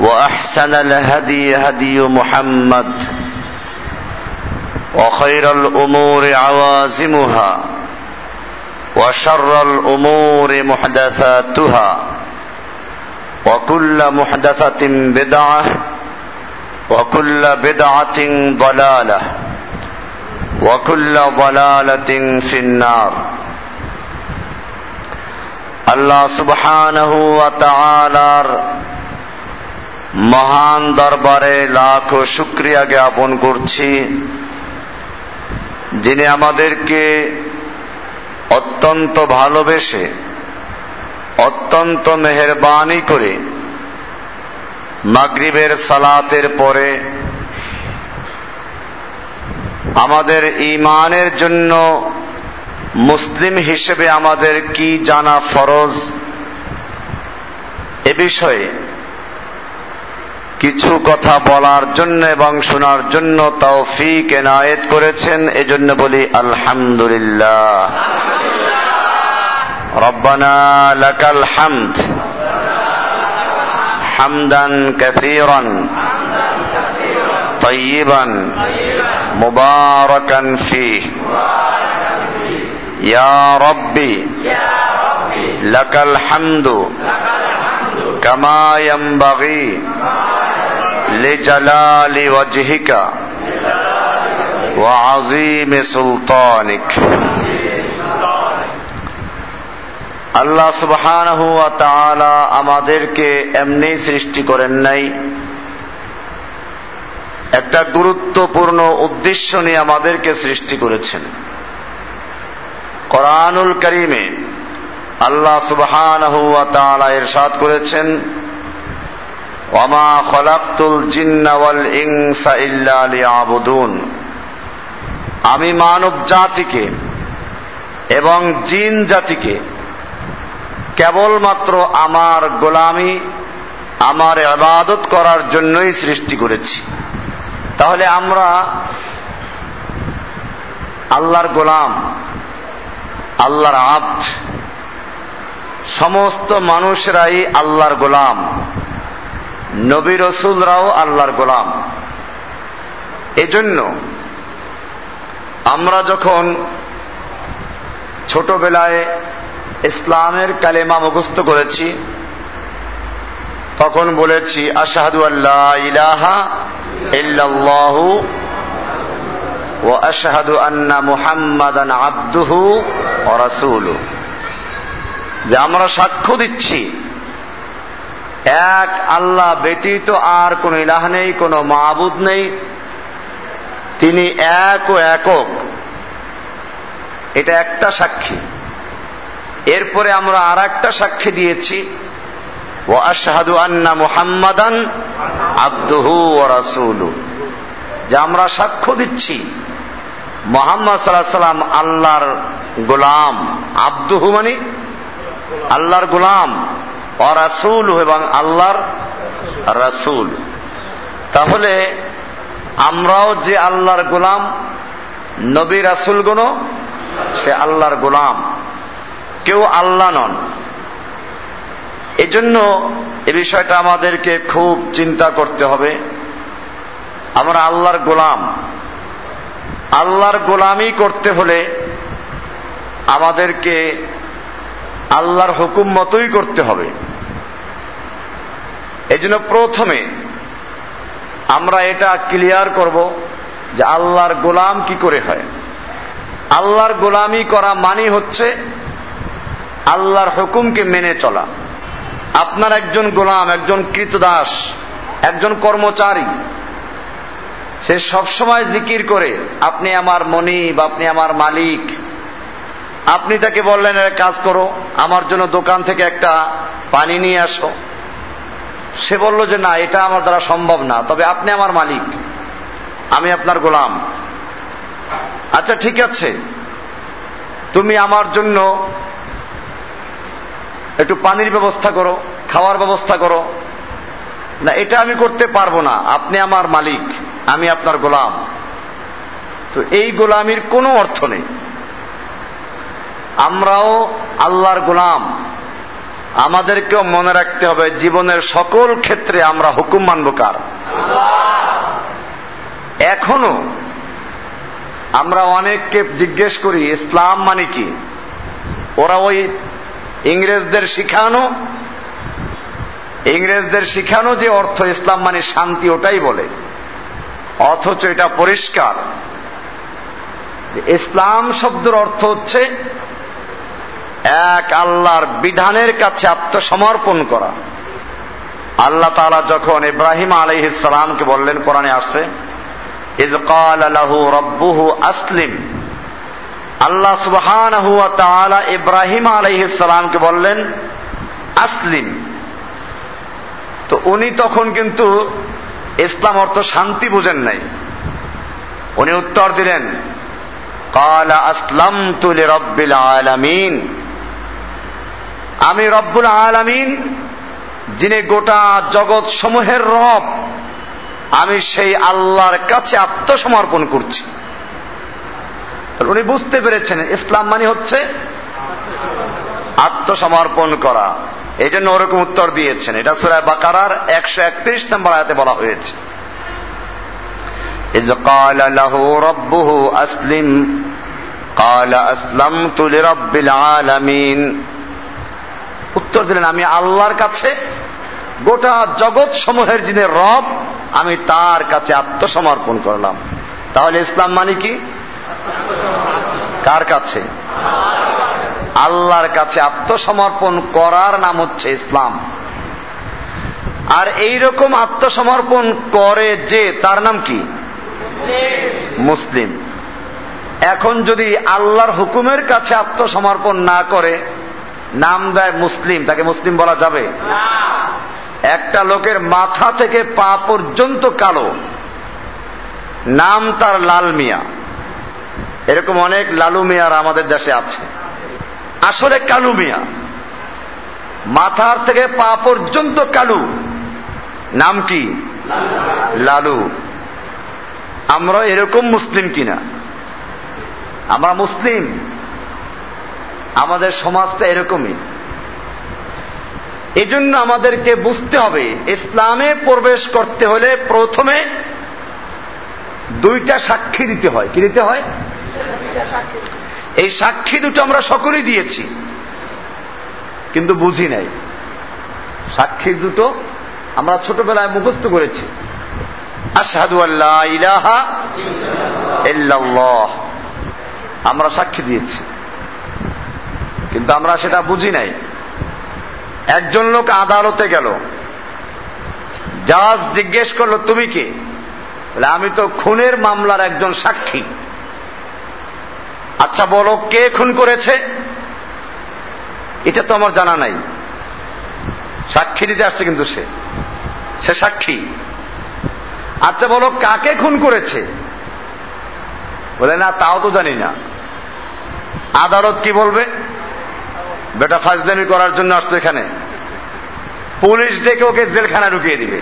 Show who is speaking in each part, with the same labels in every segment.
Speaker 1: وأحسن الهدي هدي محمد وخير الأمور عوازمها وشر الأمور محدثاتها وكل محدثة بدعة وكل بدعة ضلالة وكل ضلالة في النار. الله سبحانه وتعالى মহান দরবারে লাখো শুক্রিয়া জ্ঞাপন করছি, যিনি আমাদেরকে অত্যন্ত ভালোবেসে, অত্যন্ত মেহরবানি করে মাগরিবের সালাতের পরে আমাদের ইমানের জন্য মুসলিম হিসেবে আমাদের কি জানা ফরজ? এ বিষয়ে কিছু কথা বলার জন্য এবং শোনার জন্য তৌফিক এনায়েত করেছেন এজন্য বলি আলহামদুলিল্লাহ ربنا لك الحمد حمدا كثيرا طيبا مباركا فيه يا ربي لك الحمد كما ينبغي لجلال وجهك وعظيم سلطانك আল্লাহ সুবহানাহু ওয়া তাআলা আমাদেরকে এমনি সৃষ্টি করেন নাই একটা গুরুত্বপূর্ণ উদ্দেশ্য নিয়ে আমাদেরকে সৃষ্টি করেছেন কোরআনুল করিমে আল্লাহ সুবহানাহু ওয়া তাআলা ইরশাদ করেছেন ওয়ামা ইনসা ইল্লা আমি মানব জাতিকে এবং জিন জাতিকে কেবলমাত্র আমার গোলামি, আমার আবাদত করার জন্যই সৃষ্টি করেছি। তাহলে আমরা আল্লাহর গোলাম, আল্লাহর আব্দ, সমস্ত মানুষরাই আল্লাহর গোলাম। নবী রসুলরাও আল্লাহর গোলাম। এজন্য আমরা যখন ছোটবেলায় ইসলামের কালেমা মুখস্থ করেছি, তখন বলেছি, আশাহাদু আল্লাহ ইলাহা ইল্লাল্লাহু ও আশাহাদু আন্না মুহাম্মাদান আব্দুহু ও রাসূলু যে আমরা সাক্ষ্য দিচ্ছি এক আল্লাহ ব্যতীত আর কোন ইলাহ নেই, কোন মাহবুদ নেই। তিনি এক ও একক। এটা একটা সাক্ষী। এরপরে আমরা আর একটা সাক্ষী দিয়েছি। ও আশাহাদু আন্না মুহাম্মাদান আব্দুহু ও রাসুলু। যে আমরা সাক্ষ্য দিচ্ছি। মোহাম্মদ সাল্লাহ সাল্লাম আল্লাহর গোলাম। আব্দুহু মানে আল্লাহর গোলাম। ও রাসুল এবং আল্লাহর রাসুল। তাহলে আমরাও যে আল্লাহর গোলাম, নবী রাসুল গুণ সে আল্লাহর গোলাম। কেউ আল্লাহ নন। এজন্য এ বিষয়টা আমাদেরকে খুব চিন্তা করতে হবে। আমরা আল্লাহর গোলাম। আল্লাহর গোলামি করতে হলে আমাদেরকে আল্লাহর হুকুম মতোই করতে হবে। এই জন্য প্রথমে আমরা এটা ক্লিয়ার করব যে আল্লাহর গোলাম কি করে হয়। আল্লাহর গোলামি করা মানি হচ্ছে আল্লাহর হুকুমকে মেনে চলা। আপনার একজন গোলাম, একজন কৃতদাস, একজন কর্মচারী, সে সবসময় জিকির করে, আপনি আমার মনিব, আপনি আমার মালিক। আপনি তাকে বললেন কাজ করো, আমার জন্য দোকান থেকে একটা পানি নিয়ে আসো। সে বলল যে না, এটা আমার দ্বারা সম্ভব না, তবে আপনি আমার মালিক, আমি আপনার গোলাম। আচ্ছা ঠিক আছে। তুমি আমার জন্য একটু পানির ব্যবস্থা করো, খাওয়ার ব্যবস্থা করো। না, এটা আমি করতে পারব না। আপনি আমার মালিক, আমি আপনার গোলাম। তো এই গোলামির কোনো অর্থ নেই। আমরাও আল্লাহর গোলাম। আমাদেরকেও মনে রাখতে হবে, জীবনের সকল ক্ষেত্রে আমরা হুকুম মানব কার? এখনও আমরা অনেককে জিজ্ঞেস করি, ইসলাম মানে কি? ওরা ওই ইংরেজদের শিখানো ইংরেজদের শিখানো যে অর্থ ইসলাম মানে শান্তি ওটাই বলে। অথচ এটা পরিষ্কার। ইসলাম শব্দের অর্থ হচ্ছে এক আল্লাহর বিধানের কাছে আত্মসমর্পণ করা। আল্লাহ তালা যখন ইব্রাহিম আলহ ইসলামকে বললেন, কোরআনে আসছে ইজ কালাহু রব্বুহু আসলিম। আল্লাহ সুবহান ইব্রাহিম আলহ ইসলামকে বললেন, আসলিম। তো উনি তখন কিন্তু ইসলাম অর্থ শান্তি বুঝেন নাই। উনি উত্তর দিলেন কালা আসলাম তুলে রব্বিল আলামিন। আমি রব্বুল আলামিন যিনি গোটা জগৎ সমূহের রব আমি সেই আল্লাহর কাছে আত্মসমর্পণ করছি উনি বুঝতে পেরেছেন ইসলাম মানে হচ্ছে আত্মসমর্পণ করা এই জন্য ওরকম উত্তর দিয়েছেন এটা সুরায় বাকারার একশো একত্রিশ নম্বর আয়াতে বলা হয়েছে إذ قال له ربه أسلم قال أسلمت لرب العالمين উত্তর দিলেন, আমি আল্লাহর কাছে, গোটা জগৎ সমূহের যিনি রব, আমি তার কাছে আত্মসমর্পণ করলাম। তাহলে ইসলাম মানে কি? কার কাছে? আল্লাহর কাছে আত্মসমর্পণ করার নাম হচ্ছে ইসলাম। আর এই রকম আত্মসমর্পণ করে যে, তার নাম কি? মুসলিম। এখন যদি আল্লাহর হুকুমের কাছে আত্মসমর্পণ না করে নাম দেয় মুসলিম, তাকে মুসলিম বলা যাবে। একটা লোকের মাথা থেকে পা পর্যন্ত কালো। নাম তার লাল মিয়া। এরকম অনেক লালু মিয়ার আমাদের দেশে আছে। আসলে কালু মিয়া। মাথার থেকে পা পর্যন্ত কালু। নাম কি? লালু। আমরা এরকম মুসলিম কিনা? আমরা মুসলিম। আমাদের সমাজটা এরকমই। এজন্য আমাদেরকে বুঝতে হবে ইসলামে প্রবেশ করতে হলে প্রথমে দুইটা সাক্ষী দিতে হয়। কি দিতে হয়? এই সাক্ষী দুটো আমরা সকলেই দিয়েছি কিন্তু বুঝি নাই। সাক্ষী দুটো আমরা ছোটবেলায় মুখস্থ করেছি। আশহাদু আল্লাহ ইলাহা ইল্লাল্লাহ। আমরা সাক্ষী দিয়েছি। কিন্তু আমরা সেটা বুঝি নাই। একজন লোক আদালতে গেল। জাজ জিজ্ঞেস করল, তুমি কে? বলে, আমি তো খুনের মামলার একজন সাক্ষী। আচ্ছা বলো, কে খুন করেছে? এটা তো আমার জানা নাই। সাক্ষী দিতে আসছে কিন্তু সে। সে সাক্ষী? আচ্ছা বলো, কাকে খুন করেছে? বলে, না, তাও তো জানি না। আদালত কি বলবে? বেটা ফাজদামি করার জন্য আসছে এখানে। পুলিশ ডেকে ওকে জেলখানা ঢুকিয়ে দিবে।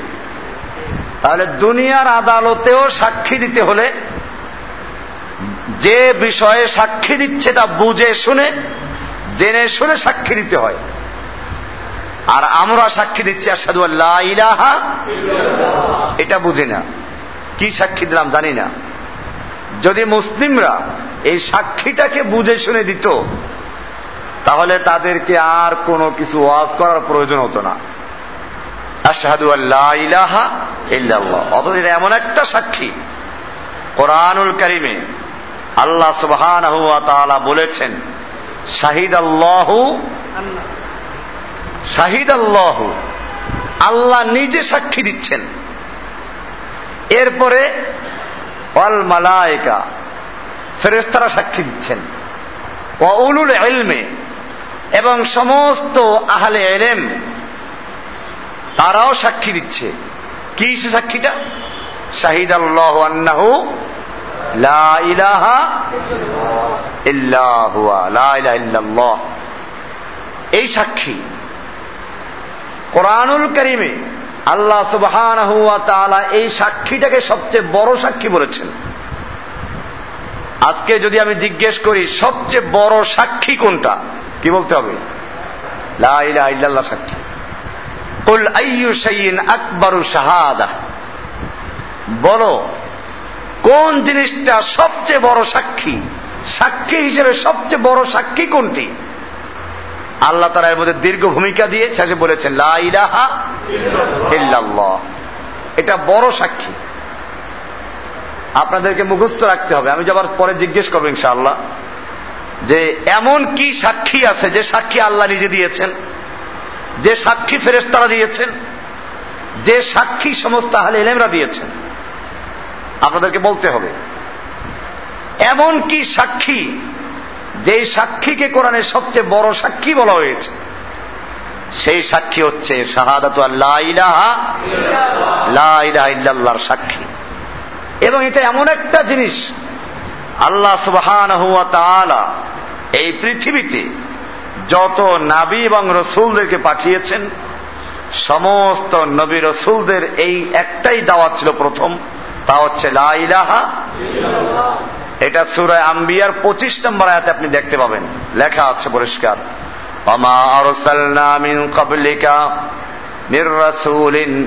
Speaker 1: তাহলে দুনিয়ার আদালতেও সাক্ষী দিতে হলে যে বিষয়ে সাক্ষী দিচ্ছে তা বুঝে শুনে, জেনে শুনে সাক্ষী দিতে হয়। আর আমরা সাক্ষী দিচ্ছি আসাদু আল্লাহ ইলাহা এটা বুঝি না। কি সাক্ষী দিলাম জানি না। যদি মুসলিমরা এই সাক্ষীটাকে বুঝে শুনে দিত তাহলে তাদেরকে আর কোনো কিছু ওয়াজ করার প্রয়োজন হতো না। আল্লাহ ইলাহা অথচ এটা এমন একটা সাক্ষী। কোরআনুল করিমে আল্লাহ সুবহান বলেছেন শাহিদ আল্লাহ শাহিদ আল্লাহ আল্লাহ নিজে সাক্ষী দিচ্ছেন। এরপরে অল মালায়িকা ফেরেস্তারা সাক্ষী দিচ্ছেন। উলুল এলমে এবং সমস্ত আহলে এলেম, তারাও সাক্ষী দিচ্ছে। কি সে সাক্ষীটা? শাহিদ আল্লাহ আন্নাহু এই সাক্ষী কোরআনুল করিমে আল্লাহ সুবহানাহু ওয়া এই সাক্ষীটাকে সবচেয়ে বড় সাক্ষী বলেছেন। আজকে যদি আমি জিজ্ঞেস করি, সবচেয়ে বড় সাক্ষী কোনটা? কি বলতে হবে? লা ইলাহা ইল্লাল্লাহ সাক্ষী কুল আইয়ু শাইইন আকবারু শাহাদা। বলো, কোন জিনিসটা সবচেয়ে বড় সাক্ষী? সাক্ষী হিসেবে সবচেয়ে বড় সাক্ষী কোনটি? আল্লাহ তারা এর মধ্যে দীর্ঘ ভূমিকা দিয়ে শেষে বলেছেন এটা বড় সাক্ষী। আপনাদেরকে মুখস্থ রাখতে হবে। আমি যাবার পরে জিজ্ঞেস করব ইনশাআল্লাহ। যে এমন কি সাক্ষী আছে যে সাক্ষী আল্লাহ নিজে দিয়েছেন? যে সাক্ষী ফেরেস্তারা দিয়েছেন? যে সাক্ষী সমস্ত আহলে এলেমরা দিয়েছেন? আপনাদেরকে বলতে হবে, এমন কি সাক্ষী যেই সাক্ষীকে কোরআনের সবচেয়ে বড় সাক্ষী বলা হয়েছে? সেই সাক্ষী হচ্ছে শাহাদাত সাক্ষী। এবং এটা এমন একটা জিনিস আল্লাহ তাআলা এই পৃথিবীতে যত নাবী এবং রসুলদেরকে পাঠিয়েছেন, সমস্ত নবী রসুলদের এই একটাই দাওয়াত ছিল প্রথম, তা হচ্ছে লা ইলাহা এটা সুরায় আম্বিয়ার পঁচিশ নম্বর আয়াতে আপনি দেখতে পাবেন। লেখা আছে পরিষ্কার। অমা আরসালনা মিন ক্বাবলিকা মির রাসূলিন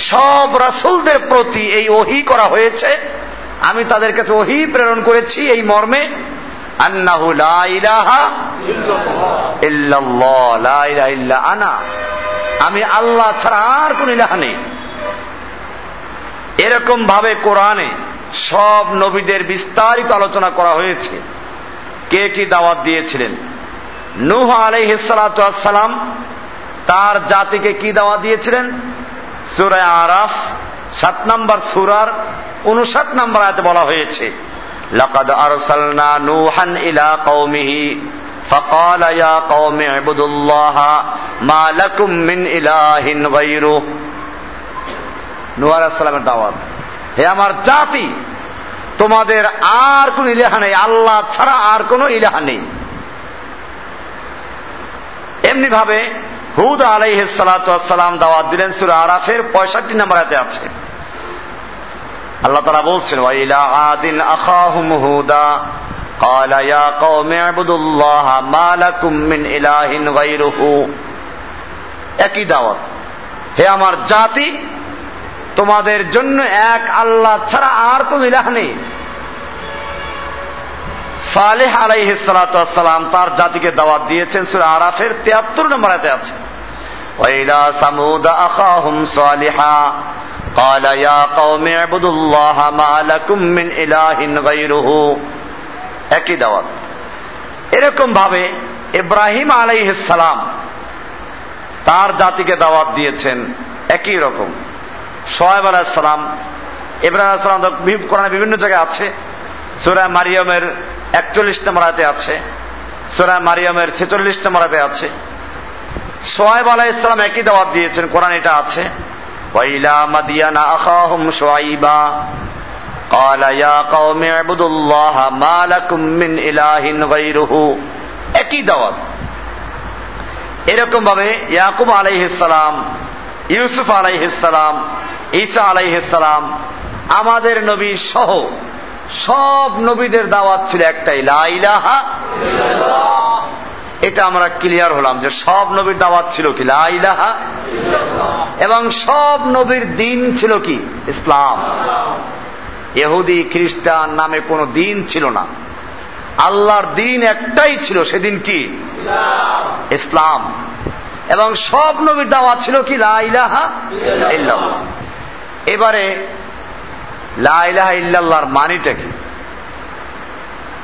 Speaker 1: সব রাসুলদের প্রতি এই ওহি করা হয়েছে। আমি তাদের কাছে ওহি প্রেরণ করেছি এই মর্মে আনা। আমি আল্লাহ ছাড়া আর কোন ইলাহা নেই। এরকম ভাবে কোরআনে সব নবীদের বিস্তারিত আলোচনা করা হয়েছে। কে কি দাওয়াত দিয়েছিলেন? নুহ আলাইহিসালাম তার জাতিকে কি দাওয়াত দিয়েছিলেন? সুরায় আরাফ সাত নম্বর সুরার উনষাট নম্বর আয়তে বলা হয়েছে لقد أرسلنا نوحا إلى قومه فقال يا قوم اعبدوا الله ما لكم من إله غيره নূহ আলাইহিস সালামের দাওয়াত হে আমার জাতি তোমাদের আর কোন ইলাহা নেই আল্লাহ ছাড়া আর কোন ইলাহা নেই এমনি ভাবে হুদ আলাইহালাম দাওয়াত দিলেন সুর আরাফের পঁয়ষট্টি নম্বর হাতে আছে আল্লাহ তারা বলছেন ওয়াইলা আদিন আখাহুম হুদা قال يا قوم اعبدوا الله ما لكم من إله غيره একই দাওয়াত হে আমার জাতি তোমাদের জন্য এক আল্লাহ ছাড়া আর কোন ইলাহ নেই সালেহ আলাইহিসালাম তার জাতিকে দাওয়াত দিয়েছেন সুর আরাফের তিয়াত্তর নম্বর আয়াতে আছে ওয়াইলা সামুদ আখাহুম সালিহা قال يا قوم اعبدوا الله ما لكم من إله غيره একই দাওয়াত এরকম ভাবে ইব্রাহিম আলাইহিসালাম তার জাতিকে দাওয়াত দিয়েছেন একই রকম সোহেব আলাহিসাম ইব্রাহিম আলাহিসাম কোরআনে বিভিন্ন জায়গায় আছে সুরা মারিয়মের একচল্লিশ নম্বর আয়তে আছে সুরা মারিয়মের ছেচল্লিশ নম্বর আয়তে আছে সোহেব আলাহ ইসলাম একই দাওয়াত দিয়েছেন কোরআন এটা আছে ওয়াইলা মাদিয়ানা আখাহুম শুআইবা قال يا قوم اعبدوا الله ما لكم من إله غيره একই দাওয়াত এরকম ভাবে ইয়াকুব আলাইহিসসালাম ইউসুফ আলাইহিসসালাম ঈসা আলাইহিসসালাম আমাদের নবী সহ সব নবীদের দাওয়াত ছিল একটাই লাইলাহা এটা আমরা ক্লিয়ার হলাম যে সব নবীর দাওয়াত ছিল কি লাইলাহা এবং সব নবীর দিন ছিল কি, ইসলাম। এহুদি খ্রিস্টান নামে কোনো দিন ছিল না। আল্লাহর দিন একটাই ছিল, সেদিন কি? ইসলাম। এবং সব নবীর দাওয়া ছিল কি লাইলাহা এবারে লাইলাহা ইল্লাল্লাহর মানিটা কি?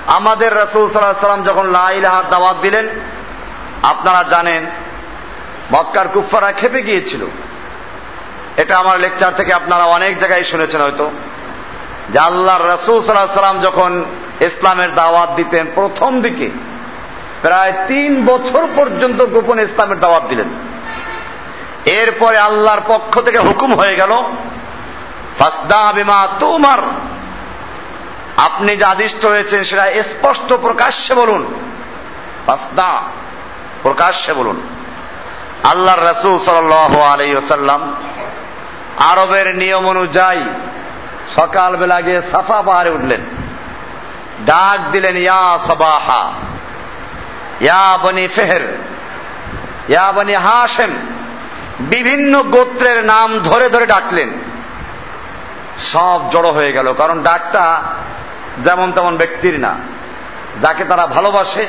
Speaker 1: আমাদের রসুল সাল্লাহ সাল্লাম যখন লাইলাহার দাওয়াত দিলেন, আপনারা জানেন, মক্কার কুফারা খেপে গিয়েছিল। এটা আমার লেকচার থেকে আপনারা অনেক জায়গায় শুনেছেন হয়তো। যে আল্লাহর রসুল সাল্লাহ সাল্লাম যখন ইসলামের দাওয়াত দিতেন প্রথম দিকে, প্রায় তিন বছর পর্যন্ত গোপন ইসলামের দাওয়াত দিলেন। এরপরে আল্লাহর পক্ষ থেকে হুকুম হয়ে গেল তোমার। আপনি যে আদিষ্ট হয়েছেন সেটা স্পষ্ট প্রকাশ্যে বলুন। ফাসদা প্রকাশ্যে বলুন। আল্লাহর রসুল সাল আলাই ওসাল্লাম আরবের নিয়ম অনুযায়ী সকালবেলা গিয়ে সাফা পাহাড়ে উঠলেন। ডাক দিলেন, ইয়া সবাহা, ইয়া বনি ফেহের, ইয়া বনি হাসেম বিভিন্ন গোত্রের নাম ধরে ধরে ডাকলেন। সব জড়ো হয়ে গেল। কারণ ডাকটা যেমন তেমন ব্যক্তির না। যাকে তারা ভালোবাসে,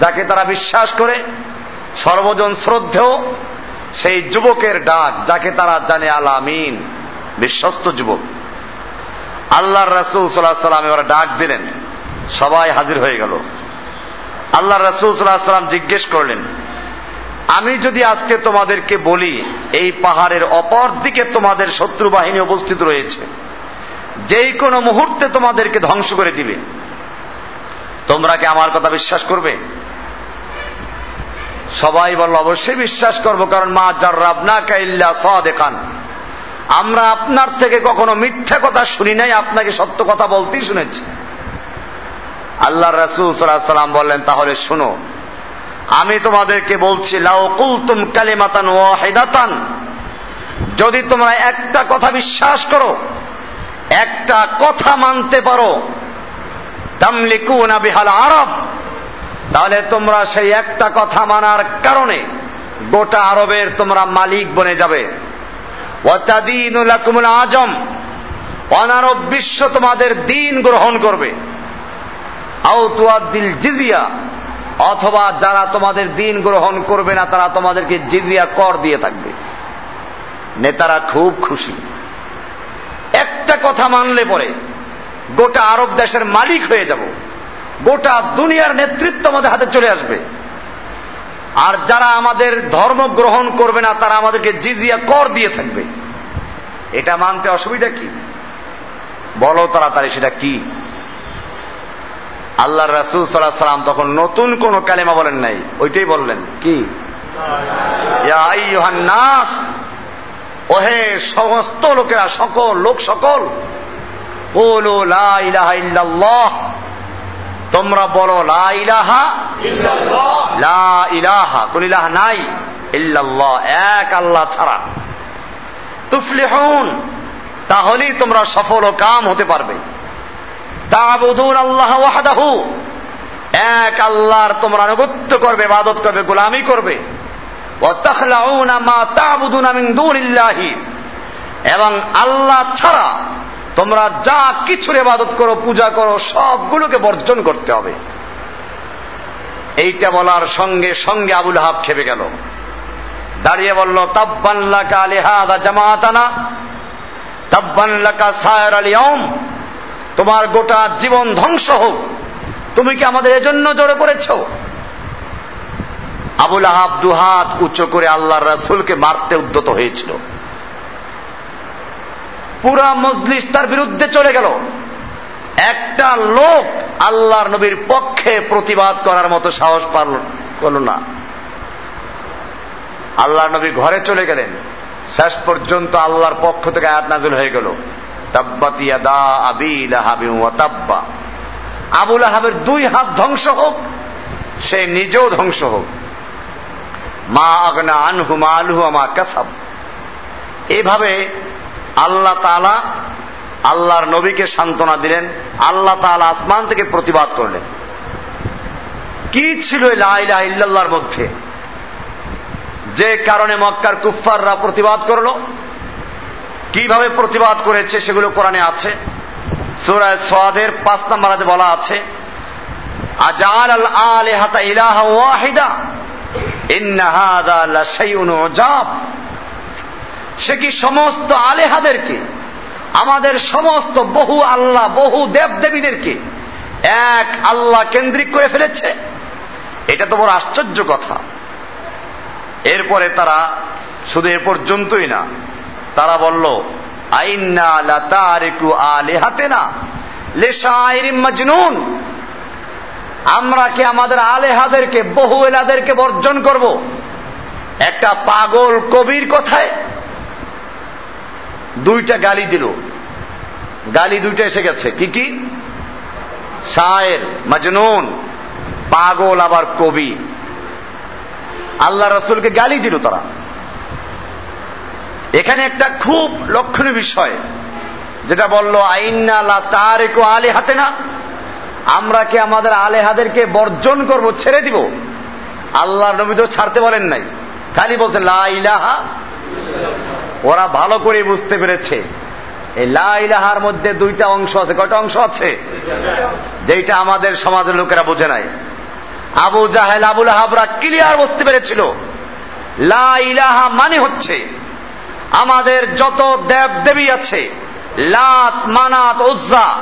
Speaker 1: যাকে তারা বিশ্বাস করে, সর্বজন শ্রদ্ধেয়, সেই যুবকের ডাক, যাকে তারা জানে আলামিন বিশ্বস্ত যুবক। আল্লাহর রসুল সাল্লাহ সাল্লাম এবার ডাক দিলেন। সবাই হাজির হয়ে গেল। আল্লাহ রসুল সাল্লাহ সাল্লাম জিজ্ঞেস করলেন আমি যদি আজকে তোমাদেরকে বলি, এই পাহাড়ের অপর দিকে তোমাদের শত্রু বাহিনী উপস্থিত রয়েছে, যেই কোনো মুহূর্তে তোমাদেরকে ধ্বংস করে দিবে। তোমরা কি আমার কথা বিশ্বাস করবে? সবাই বলল, অবশ্যই বিশ্বাস করব, কারণ মা জার্রাব রাবনা কাইল্লা স দেখান আমরা আপনার থেকে কখনো মিথ্যা কথা শুনি নাই, আপনাকে সত্য কথা বলতেই শুনেছি। আল্লাহ রসুল সাল্লাম বললেন, তাহলে শুনো আমি তোমাদেরকে বলছি লাও কুলতুম কালিমাতান ওয়াহিদাতান। যদি তোমরা একটা কথা বিশ্বাস করো, একটা কথা মানতে পারো, তামলিকুনা বিহাল আরব, তাহলে তোমরা সেই একটা কথা মানার কারণে গোটা আরবের তোমরা মালিক বনে যাবে। ওয়াতাদিনুলাকুমুল আজম, অনারব বিশ্ব তোমাদের দিন গ্রহণ করবে। আউতুয়াদ্দিল জিজিয়া অথবা যারা তোমাদের দিন গ্রহণ করবে না, তারা তোমাদেরকে জিজিয়া কর দিয়ে থাকবে। নেতারা খুব খুশি। একটা কথা মানলে পরে গোটা আরব দেশের মালিক হয়ে যাব। গোটা দুনিয়ার নেতৃত্ব আমাদের হাতে চলে আসবে। আর যারা আমাদের ধর্ম গ্রহণ করবে না, তারা আমাদেরকে জিজিয়া কর দিয়ে থাকবে। এটা মানতে অসুবিধা কি? বলো তাড়াতাড়ি, সেটা কি? আল্লাহ রাসুল সাল্লাহ সাল্লাম তখন নতুন কোন কালেমা বলেন নাই। ওইটাই বললেন। কি? নাস, ওহে সমস্ত লোকেরা সকল, লোক সকল তোমরা বলো লা ইলাহা লা ইলাহা কোন ইলাহা নাই, ইল্লাল্লাহ, এক আল্লাহ ছাড়া। তুফলিহুন, তাহলেই তোমরা সফল ও কাম হতে পারবে। আল্লাহ এক আল্লাহর তোমরা আনুগত্য করবে, ইবাদত করবে, গোলামি করবে। এবং আল্লাহ ছাড়া তোমরা যা কিছুর ইবাদত করো, পূজা করো, সবগুলোকে বর্জন করতে হবে। এইটা বলার সঙ্গে সঙ্গে আবুল হাব খেপে গেল। দাঁড়িয়ে বলল তাব্বাল্লাকা আলিহাদা জামাতানা তাব্বাল্লাকা সায়র আলিয়ম তোমার গোটা জীবন ধ্বংস হোক। তুমি কি আমাদের এজন্য জড়ো করেছ? আবুল আহাব দুহাত উচ্চ করে আল্লাহ রাসুলকে মারতে উদ্যত হয়েছিল। পুরা মজলিস তার বিরুদ্ধে চলে গেল। একটা লোক আল্লাহর নবীর পক্ষে প্রতিবাদ করার মতো সাহস পাল করল না। আল্লাহ নবী ঘরে চলে গেলেন। শেষ পর্যন্ত আল্লাহর পক্ষ থেকে আয়াত নাজুল হয়ে গেল। আবুল আহাবের দুই হাত ধ্বংস হোক, সে নিজেও ধ্বংস হোক। মা আগনা আনহু মা আলহু আমা কাসাব। এভাবে আল্লাহ তালা আল্লাহর নবীকে সান্ত্বনা দিলেন, আল্লাহ তাআলা আসমান থেকে প্রতিবাদ করলেন। কি ছিল লাইলাহ ইল্লাল্লাহর মধ্যে? যে কারণে মক্কার কুফফাররা প্রতিবাদ করল কীভাবে প্রতিবাদ করেছে সেগুলো কোরআনে আছে। সুরায় সোয়াদের পাঁচ নম্বরাতে বলা আছে, আজাল আল আলেহাতা ইলাহা ওয়াহিদা সে কি সমস্ত আলেহাদেরকে, আমাদের সমস্ত বহু আল্লাহ, বহু দেব দেবীদেরকে এক আল্লাহ কেন্দ্রিক করে ফেলেছে? এটা তো বড় আশ্চর্য কথা। এরপরে তারা শুধু এ পর্যন্তই না তারা বলল মাজনুন। আমরা কি আমাদের আলেহাদেরকে, বহু এলাদেরকে বর্জন করব? একটা পাগল কবির কথায় দুইটা গালি দিল। গালি দুইটা এসে গেছে। কি কি? শায়ের, মাজনুন, পাগল আবার কবি। আল্লাহ রসুলকে গালি দিল তারা। এখানে একটা খুব লক্ষণীয় বিষয়, যেটা বলল, আইন্না তার আলে হাতে না আমরা কি আমাদের আলেহাদেরকে বর্জন করব, ছেড়ে দিব? আল্লাহ নবী তো ছাড়তে বলেন নাই। খালি বলছে, লা ইলাহা ওরা ভালো করে বুঝতে পেরেছে। এই লা ইলাহার মধ্যে দুইটা অংশ আছে। কয়টা অংশ আছে? যেটা আমাদের সমাজের লোকেরা বোঝে নাই। আবু জাহেল, আবুল হাবরা ক্লিয়ার বুঝতে পেরেছিল। লা ইলাহা মানে হচ্ছে আমাদের যত দেব দেবী আছে, লাত, মানাত, উজ্জা,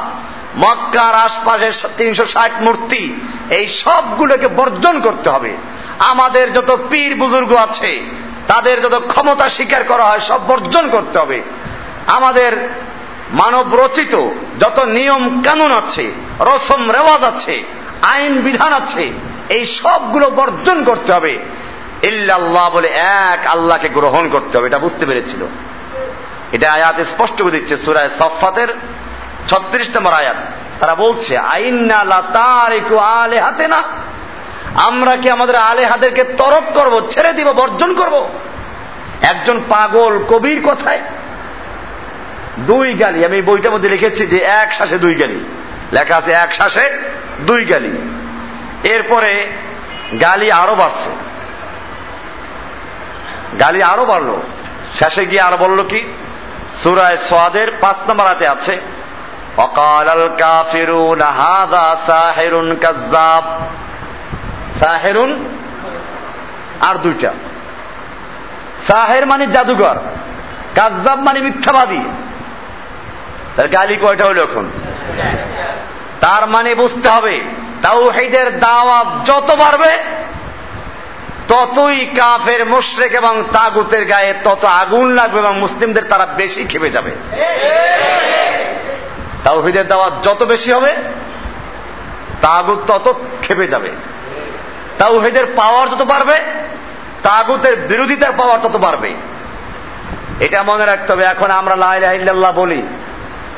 Speaker 1: মক্কার আশপাশের তিনশো ষাট মূর্তি, এই সবগুলোকে বর্জন করতে হবে। আমাদের যত পীর বুজুর্গ আছে, তাদের যত ক্ষমতা স্বীকার করা হয়, সব বর্জন করতে হবে। আমাদের মানব রচিত যত নিয়ম কানুন আছে, রসম রেওয়াজ আছে, আইন বিধান আছে, এই সবগুলো বর্জন করতে হবে। ইল্লাল্লাহ বলে এক আল্লাহকে গ্রহণ করতে হবে, এটা বুঝতে পেরেছিল। এটা আয়াত স্পষ্ট করে দিচ্ছে, সুরায় সফাতের ছত্রিশ নম্বর আয়াত। তারা বলছে, আইন্না আলে হাতে না আমরা কি আমাদের আলে হাতেরকে তরক করব, ছেড়ে দিব, বর্জন করব? একজন পাগল কবির কথায় দুই গালি। আমি বইটার মধ্যে লিখেছি যে এক শ্বাসে দুই গালি। লেখা আছে, এক শ্বাসে দুই গালি। এরপরে গালি আরও বাড়ছে। গালি আরও বাড়লো। শেষে গিয়ে আরও বলল কি? সুরায় সোয়াদের পাঁচ নম্বর হাতে আছে অকাল কাফিরুন হাদা সাহেরুন কাজ্জাব। সাহেরুন আর দুইটা। সাহের মানে জাদুঘর, কাজ্জাব মানে মিথ্যাবাদী। গালি কয়টা হলো এখন? তার মানে বুঝতে হবে, তাওহিদের দাওয়াত যত বাড়বে ততই কাফের, মুশরেক এবং তাগুতের গায়ে তত আগুন লাগবে এবং মুসলিমদের তারা বেশি খেপে যাবে। তাওহিদের দাওয়াত যত বেশি হবে, তাগুত তত খেপে যাবে। তাওহিদের পাওয়ার যত বাড়বে, তাগুতের বিরোধিতার পাওয়ার তত বাড়বে। এটা মনে রাখতে হবে, এখন আমরা লাইল্লাহ বলি,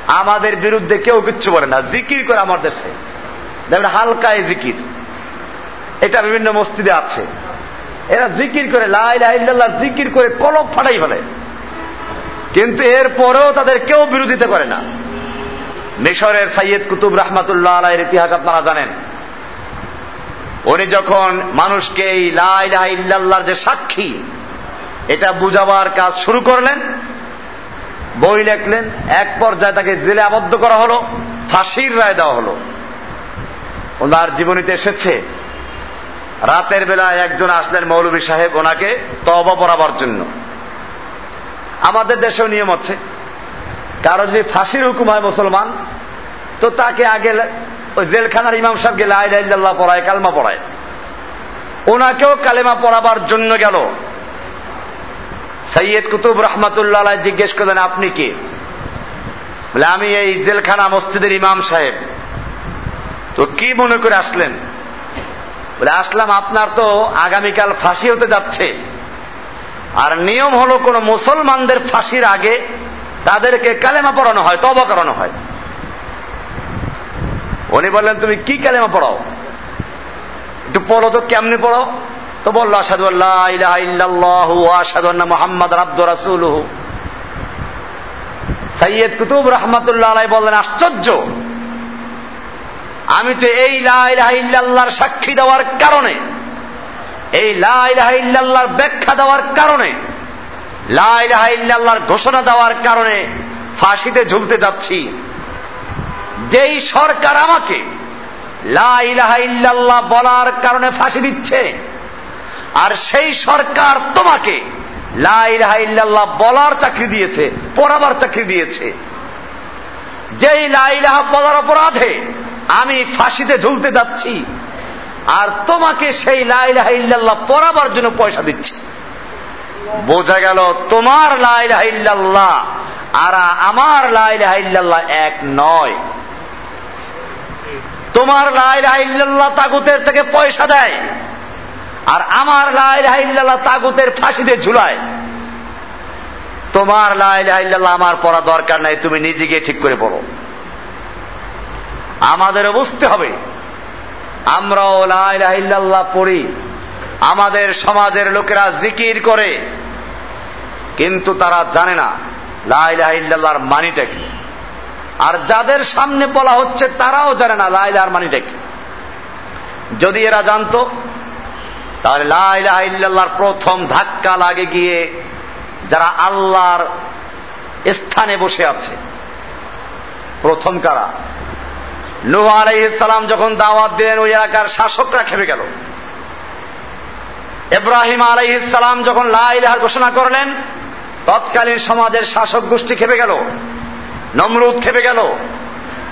Speaker 1: আমাদের বিরুদ্ধে কেউ কিচ্ছু বলে না, জিকির করে আমার দেশে। দেখবেন হালকায় জিকির। এটা বিভিন্ন মসজিদে আছে। এরা জিকির করে লাইল্লাহ জিকির করে কলপ ফাটাই ফেলে। কিন্তু এর পরেও তাদের কেউ বিরোধিতা করে না। মিশরের সাইয়দ কুতুব রহমাতুল্লাহ আলাইয়ের ইতিহাস আপনারা জানেন। উনি যখন মানুষকে এই লাইলাহ ইল্লাল্লাহর যে সাক্ষী, এটা বুঝাবার কাজ শুরু করলেন, বই লেখলেন, এক পর্যায়ে তাকে জেলে আবদ্ধ করা হলো, ফাঁসির রায় দেওয়া হলো। ওনার জীবনীতে এসেছে রাতের বেলায় একজন আসলেন মৌলভী সাহেব ওনাকে তবা পড়াবার জন্য। আমাদের দেশেও নিয়ম আছে। কারও যদি ফাঁসির হুকুম হয় মুসলমান, তো তাকে আগে ওই জেলখানার ইমাম সাহেবকে লাইল্লাহ পড়ায়, কালমা পড়ায়। ওনাকেও কালেমা পড়াবার জন্য গেল। সৈয়দ কুতুব রহমাতুল্লাহ জিজ্ঞেস করলেন, আপনি কে? বলে, আমি এই জেলখানা মসজিদের ইমাম সাহেব। তো কি মনে করে আসলেন? বলে, আসলাম, আপনার তো আগামীকাল ফাঁসি হতে যাচ্ছে। আর নিয়ম হলো, কোন মুসলমানদের ফাঁসির আগে তাদেরকে কালেমা পড়ানো হয় তবা করানো হয়। উনি বললেন, তুমি কি কালেমা পড়াও? একটু পড়ো তো, কেমনি পড়ো তো বলল আসাদু আল্লাহ আব্দ রাসুল সৈয়দ কুতুব রহমতুল্লাহ বললেন, আশ্চর্য! আমি তো এই লাইলাহার সাক্ষী দেওয়ার কারণে, এই লাইলাহার ব্যাখ্যা দেওয়ার কারণে লাইলাহার ঘোষণা দেওয়ার কারণে ফাঁসিতে ঝুলতে যাচ্ছি। যেই সরকার আমাকে লাইলাহাইল্লাহ বলার কারণে ফাঁসি দিচ্ছে, আর সেই সরকার তোমাকে লাইলাহাইল্লাহ বলার চাকরি দিয়েছে, পড়াবার চাকরি দিয়েছে। যেই লাইলাহ বলার অপরাধে আমি ফাঁসিতে ঝুলতে যাচ্ছি। আর তোমাকে সেই লাইলাহাইল্লাহ পড়াবার জন্য পয়সা দিচ্ছে। বোঝা গেল তোমার লাইলাহাইল্লাহ আর আমার লাইলাহাইল্লাহ এক নয়। তোমার লাইলাহাইল্লাহ তাগুতের থেকে পয়সা দেয় আর আমার লাইলাহাইল্লাহ তাগুতের ফাঁসিতে ঝুলায়। তোমার লাইলাহাইল্লাহ আমার পড়া দরকার নাই, তুমি নিজে গিয়ে ঠিক করে পড়ো। আমাদেরও বুঝতে হবে। আমরাও লাইলাহাইল্লাহ পড়ি। আমাদের সমাজের লোকেরা জিকির করে। কিন্তু তারা জানে না লাইলাহাইল্লাহর মানিটা কি। আর যাদের সামনে বলা হচ্ছে তারাও জানে না লাইলার মানিটা কি। যদি এরা জানতো, তাহলে লাইলাহাইল্লাহর প্রথম ধাক্কা লাগে গিয়ে যারা আল্লাহর স্থানে বসে আছে। প্রথম কারা? নুহ আলাইসালাম যখন দাওয়াত দিলেন, ওই এলাকার শাসকরা খেপে গেল। ইব্রাহিম আলাইসালাম যখন লাইলাহার ঘোষণা করলেন, তৎকালীন সমাজের শাসক গোষ্ঠী খেপে গেল, নমরুদ খেপে গেল।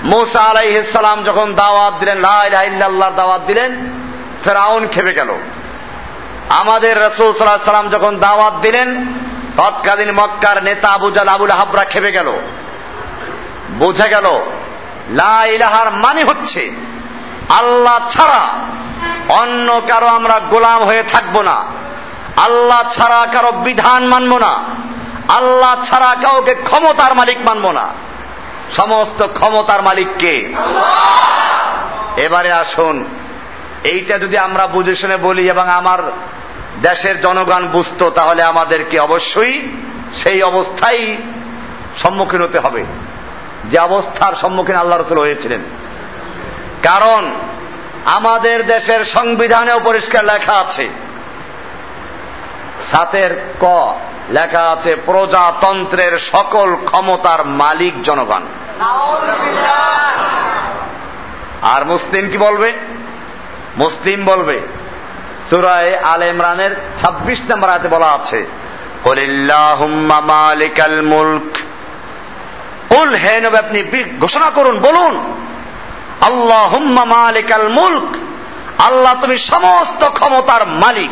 Speaker 1: মৌসা আলাইসালাম যখন দাওয়াত দিলেন লাইলাহ দাওয়াত দিলেন, ফেরাউন খেপে গেল। আমাদের রসুল সাল্লাহ সাল্লাম যখন দাওয়াত দিলেন, তৎকালীন মক্কার নেতা আবুজাল আবুল হাবরা খেপে গেল। বোঝা গেল লাইলাহার মানে হচ্ছে আল্লাহ ছাড়া অন্য কারও আমরা গোলাম হয়ে থাকব না। আল্লাহ ছাড়া কারও বিধান মানব না। আল্লাহ ছাড়া কাউকে ক্ষমতার মালিক মানব না। সমস্ত ক্ষমতার মালিককে এবারে আসুন, এইটা যদি আমরা বুঝে শুনে বলি এবং আমার দেশের জনগণ বুঝতো, তাহলে আমাদেরকে অবশ্যই সেই অবস্থায় সম্মুখীন হতে হবে। যে অবস্থার সম্মুখীন আল্লাহ রসুল হয়েছিলেন। কারণ আমাদের দেশের সংবিধানেও পরিষ্কার লেখা আছে। সাতের ক লেখা আছে, প্রজাতন্ত্রের সকল ক্ষমতার মালিক জনগণ। আর মুসলিম কি বলবে? মুসলিম বলবে, সুরায় আল ইমরানের ছাব্বিশ নম্বর আয়তে বলা আছে মালিকাল মুল্ক। উল হে নবে আপনি ঘোষণা করুন বলুন। আল্লাহ হুম্মা মালিকাল মুল্ক। আল্লাহ তুমি সমস্ত ক্ষমতার মালিক।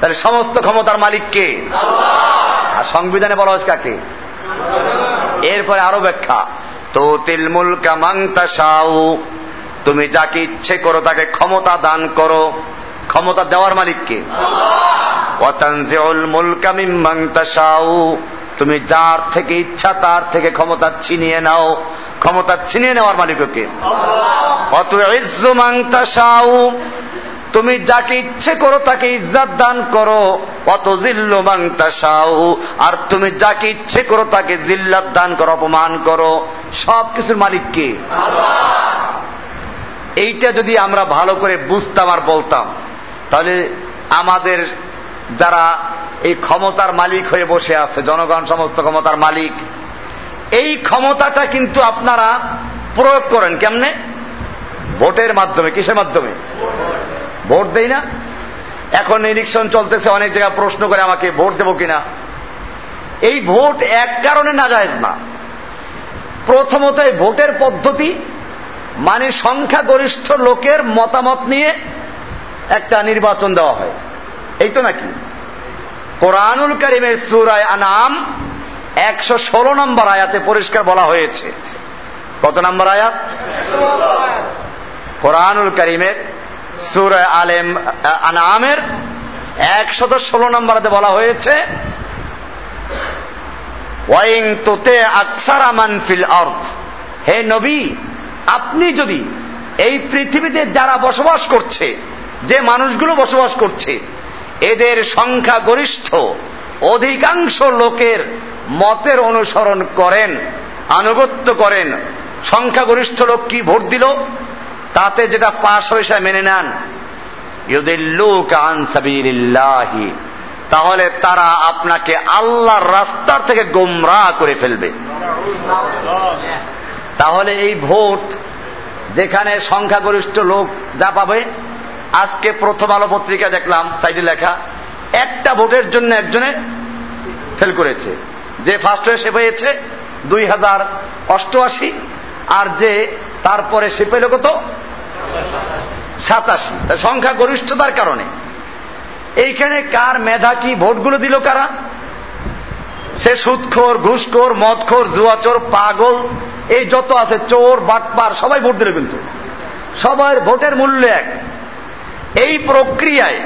Speaker 1: তাহলে সমস্ত ক্ষমতার মালিক কে? আর সংবিধানে বলা হয়েছে কাকে? এরপরে আরও ব্যাখ্যা। তো তিল মুলকা মাংতা সাউ তুমি যাকে ইচ্ছে করো তাকে ক্ষমতা দান করো। ক্ষমতা দেওয়ার মালিককে ওয়াতানজিউল মুলকা মাংতা তাশাউ। তুমি যার থেকে ইচ্ছা, তার থেকে ক্ষমতা ছিনিয়ে নাও। ক্ষমতা ছিনিয়ে নেওয়ার মালিককে অত ইজ্জু মাং তাশাউ তুমি যাকে ইচ্ছে করো, তাকে ইজ্জাত দান করো। অত জিল্লু মাং তাশাউ আর তুমি যাকে ইচ্ছে করো, তাকে জিল্লাত দান করো, অপমান করো। সব কিছুর মালিককে এইটা যদি আমরা ভালো করে বুঝতাম আর বলতাম, তাহলে আমাদের যারা এই ক্ষমতার মালিক হয়ে বসে আছে, জনগণ, সমস্ত ক্ষমতার মালিক। এই ক্ষমতাটা কিন্তু আপনারা প্রয়োগ করেন কেমনে? ভোটের মাধ্যমে, কিসের মাধ্যমে? ভোট দেই না? এখন ইলেকশন চলতেছে, অনেক জায়গায় প্রশ্ন করে আমাকে, ভোট দেবো কিনা? এই ভোট এক কারণে না যায় না। প্রথমত এই ভোটের পদ্ধতি মানে সংখ্যাগরিষ্ঠ লোকের মতামত নিয়ে একটা নির্বাচন দেওয়া হয়। এই তো নাকি? কোরআনুল করিমের সুরায় আনাম একশো ষোলো নম্বর আয়াতে পরিষ্কার বলা হয়েছে। কত নম্বর আয়াত? কোরআনুল করিমের সুরায় আলেম আনামের একশত ষোলো নম্বরাতে বলা হয়েছে ওয়াইং তোতে আকসার আমান ফিল অর্থ হে নবী, আপনি যদি এই পৃথিবীতে যারা বসবাস করছে, যে মানুষগুলো বসবাস করছে এদের সংখ্যা গরিষ্ঠ। অধিকাংশ লোকের মতের অনুসরণ করেন, আনুগত্য করেন। সংখ্যাগরিষ্ঠ লোক কি ভোট দিল? তাতে যেটা পাশ হয়েছে মেনে নেন। তাহলে তারা আপনাকে আল্লাহর রাস্তার থেকে গোমরা করে ফেলবে। তাহলে এই ভোট যেখানে সংখ্যাগরিষ্ঠ লোক যা পাবে আজকে প্রথম আলো পত্রিকা দেখলাম, সাইডে লেখা, একটা ভোটের জন্য একজনে ফেল করেছে। যে ফার্স্ট হয়ে সে পেয়েছে দুই হাজার অষ্টআশি, আর যে তারপরে সে পেল কত? সাতাশি। সংখ্যা গরিষ্ঠতার কারণে। এইখানে কার মেধা কি, ভোটগুলো দিল কারা? সে সুদখোর, ঘুষখোর, মদখোর, জুয়াচোর, পাগল, এই যত আছে, চোর, বাটপার, সবাই ভোট দিল কিন্তু। সবার ভোটের মূল্য এক। এই প্রক্রিয়ায়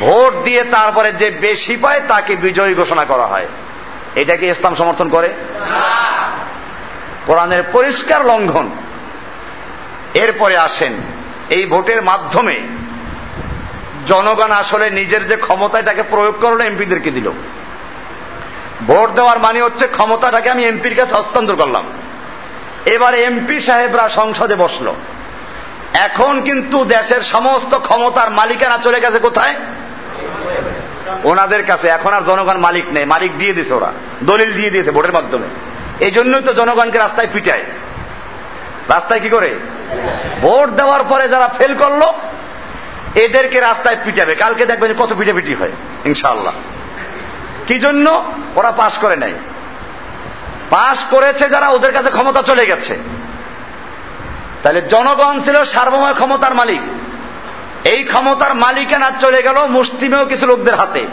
Speaker 1: ভোট দিয়ে তারপরে যে বেশি পায় তাকে বিজয়ী ঘোষণা করা হয়। এটাকে ইসলাম সমর্থন করে? কোরআনের পরিষ্কার লঙ্ঘন। এরপরে আসেন, এই ভোটের মাধ্যমে জনগণ আসলে নিজের যে ক্ষমতা এটাকে প্রয়োগ করল, এমপিদেরকে দিল। ভোট দেওয়ার মানে হচ্ছে ক্ষমতাটাকে আমি এমপির কাছে হস্তান্তর করলাম। এবার এমপি সাহেবরা সংসদে বসল। এখন কিন্তু দেশের সমস্ত ক্ষমতার মালিকানা চলে গেছে কোথায়? ওনাদের কাছে। এখন আর জনগণ মালিক নেই। মালিক দিয়ে দিয়েছে ওরা। দলিল দিয়ে দিয়েছে ভোটের মাধ্যমে। এই জন্যই তো জনগণকে রাস্তায় পিটায়। রাস্তায় কি করে? ভোট দেওয়ার পরে যারা ফেল করল, এদেরকে রাস্তায় পিটাবে। কালকে দেখবেন কত পিটাপিটি হয় ইনশাল্লাহ কি জন্য? ওরা পাশ করে নাই। পাশ করেছে যারা, ওদের কাছে ক্ষমতা চলে গেছে। তাহলে জনগণ ছিল সার্বময় ক্ষমতার মালিক। এই ক্ষমতার মালিকানা চলে গেল মুসলিমেও কিছু লোকদের হাতে।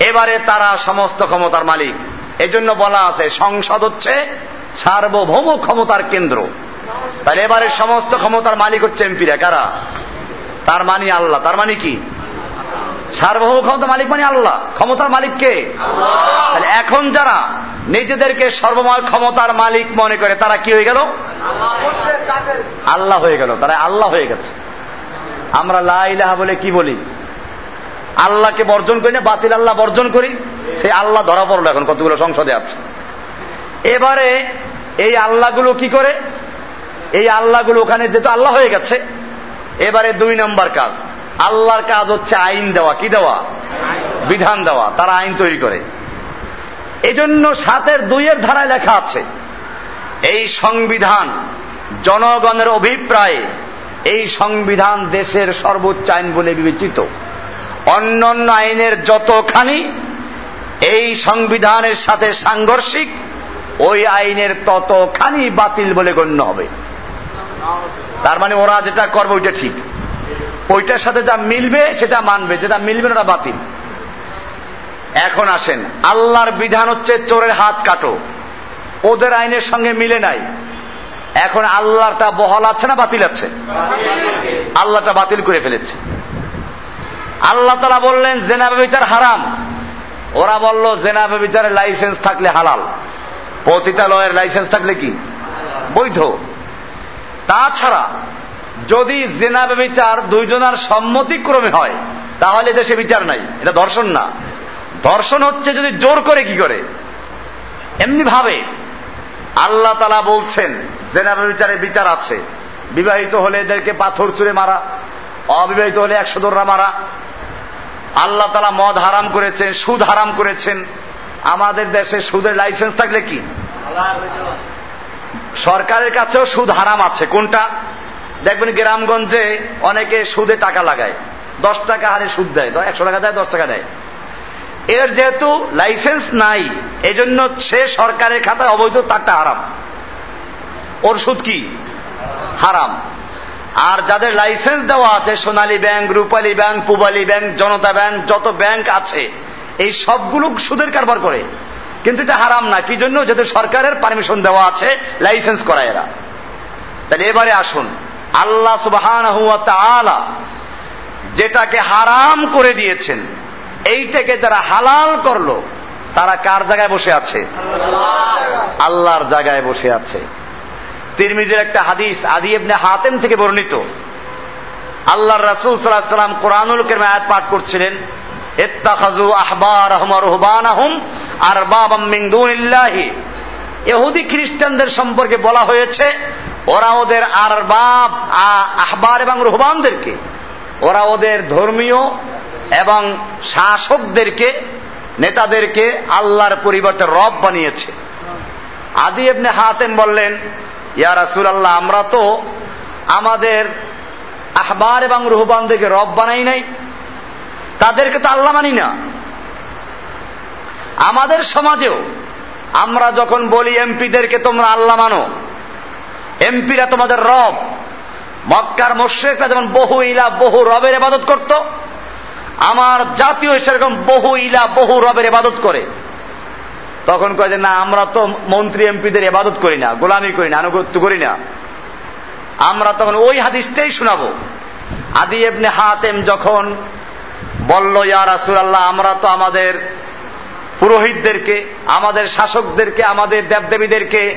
Speaker 1: এবারে তারা সমস্ত ক্ষমতার মালিক। এজন্য বলা আছে, সংসদ হচ্ছে সার্বভৌম ক্ষমতার কেন্দ্র। তাহলে এবারে সমস্ত ক্ষমতার মালিক হচ্ছে এমপিরা। কারা? তার মানে আল্লাহ। তার মানে কি? সার্বভৌম ক্ষমতা মালিক মানে আল্লাহ। ক্ষমতার মালিককে তাহলে এখন যারা নিজেদেরকে সর্বময় ক্ষমতার মালিক মনে করে তারা কি হয়ে গেল? আল্লাহ হয়ে গেল। তারা আল্লাহ হয়ে গেছে। আমরা লাইলাহা বলে কি বলি? আল্লাহকে বর্জন করি না বাতিল আল্লাহ বর্জন করি। সেই আল্লাহ ধরা পড়ল এখন কতগুলো সংসদে আছে। এবারে এই আল্লাহগুলো কি করে? এই আল্লাহগুলো ওখানে যেহেতু আল্লাহ হয়ে গেছে এবারে দুই নম্বর কাজ। আল্লাহর কাজ হচ্ছে আইন দেওয়া। কি দেওয়া? বিধান দেওয়া। তারা আইন তৈরি করে। এজন্য সাতের দুইয়ের ধারায় লেখা আছে, এই সংবিধান জনগণের অভিপ্রায়ে এই সংবিধান দেশের সর্বোচ্চ আইন বলে বিবেচিত। অন্যান্য আইনের যতখানি এই সংবিধানের সাথে সাংঘর্ষিক, ওই আইনের ততখানি বাতিল বলে গণ্য হবে। তার মানে ওরা যেটা করবে ওইটা ঠিক। ওইটার সাথে যা মিলবে, সেটা মানবে। যেটা মিলবে না বাতিল। এখন আসেন। আল্লাহর বিধান হচ্ছে চোরের হাত কাটো। ওদের আইনের সঙ্গে মিলে নাই। এখন আল্লাহটা বহল আছে না বাতিল আছে? আল্লাহটা বাতিল করে ফেলেছে। আল্লাহ তালা বললেন জেনাবে বিচার হারাম। ওরা বলল জেনাবে বিচারের লাইসেন্স থাকলে হালাল। পতিতালয়ের লাইসেন্স থাকলে কি? বৈধ। তাছাড়া যদি জেনাবে বিচার দুইজনার সম্মতিক্রমে হয়, তাহলে দেশে বিচার নাই। এটা ধর্ষণ না। ধর্ষণ হচ্ছে যদি জোর করে কি করে? এমনি ভাবে আল্লাহ তালা বলছেন জেনাবে বিচারে বিচার আছে। বিবাহিত হলে এদেরকে পাথর চুরে মারা, অবিবাহিত হলে একশো দোররা মারা। আল্লাহ তালা মদ হারাম করেছেন, সুদ হারাম করেছেন। আমাদের দেশে সুদের লাইসেন্স থাকলে কি? সরকারের কাছেও সুদ হারাম আছে। কোনটা? দেখবেন গ্রামগঞ্জে অনেকে সুদে টাকা লাগায়। দশ টাকা হারে সুদ দেয়। একশো টাকা দেয়, দশ টাকা দেয়। এর যেহেতু লাইসেন্স নাই, এজন্য সে সরকারের খাতায় অবৈধ তারটা হারাম। ওর সুদ কি? হারাম। আর যাদের লাইসেন্স দেওয়া আছে, Sonali bank, Rupali bank, Pubali bank, Janata bank, যত ব্যাংক আছে, এই সবগুলো সুদের কারবার করে। কিন্তু এটা হারাম না। কি জন্য? যেহেতু সরকারের পারমিশন দেওয়া আছে, লাইসেন্স করা এরা। তাহলে এবারে আসুন। আল্লাহ সুবাহ যেটাকে হারাম করে দিয়েছেন, এইটাকে যারা হালাল করল, তারা কার জায়গায় বসে আছে? আল্লাহর জায়গায় বসে আছে। তিরমিজের একটা হাদিস আদি এমনি হাতেম থেকে বর্ণিত। আল্লাহ রাসুল সাল্লাম কোরআনুল কেরমে আয়াত পাঠ করছিলেন ইত্তাখাজু আহবার আহম রহবান আহম আর বাবাম মিন দুনিল্লাহি। এহুদি খ্রিস্টানদের সম্পর্কে বলা হয়েছে ওরা ওদের আর বাপ আহবার এবং রুহবানদেরকে, ওরা ওদের ধর্মীয় এবং শাসকদেরকে, নেতাদেরকে আল্লাহর পরিবর্তে রব বানিয়েছে। আদি এমনি হাতেম বললেন, ইয়া রাসুল আল্লাহ আমরা তো আমাদের আহবার এবং রুহবানদেরকে রব বানাই নাই। তাদেরকে তো আল্লাহ মানি না। আমাদের সমাজেও আমরা যখন বলি, এমপিদেরকে তোমরা আল্লাহ মানো এমপিরা তোমাদের রব। মক্কার মোশেকরা যেমন বহু ইলা, বহু রবের ইবাদত করত, আমার জাতীয় সেরকম বহু ইলা, বহু রবের ইবাদত করে। তখন কয় যে, না, আমরা তো মন্ত্রী, এমপিদের ইবাদত করি না, গোলামি করি না, আনুগত্য করি না। আমরা তখন ওই হাদিসটাই শোনাবো। আদি এবনে হাতেম যখন বলল, ইয়া রাসুল আল্লাহ আমরা তো আমাদের পুরোহিতদেরকে, আমাদের শাসকদেরকে, আমাদের দেবদেবীদেরকে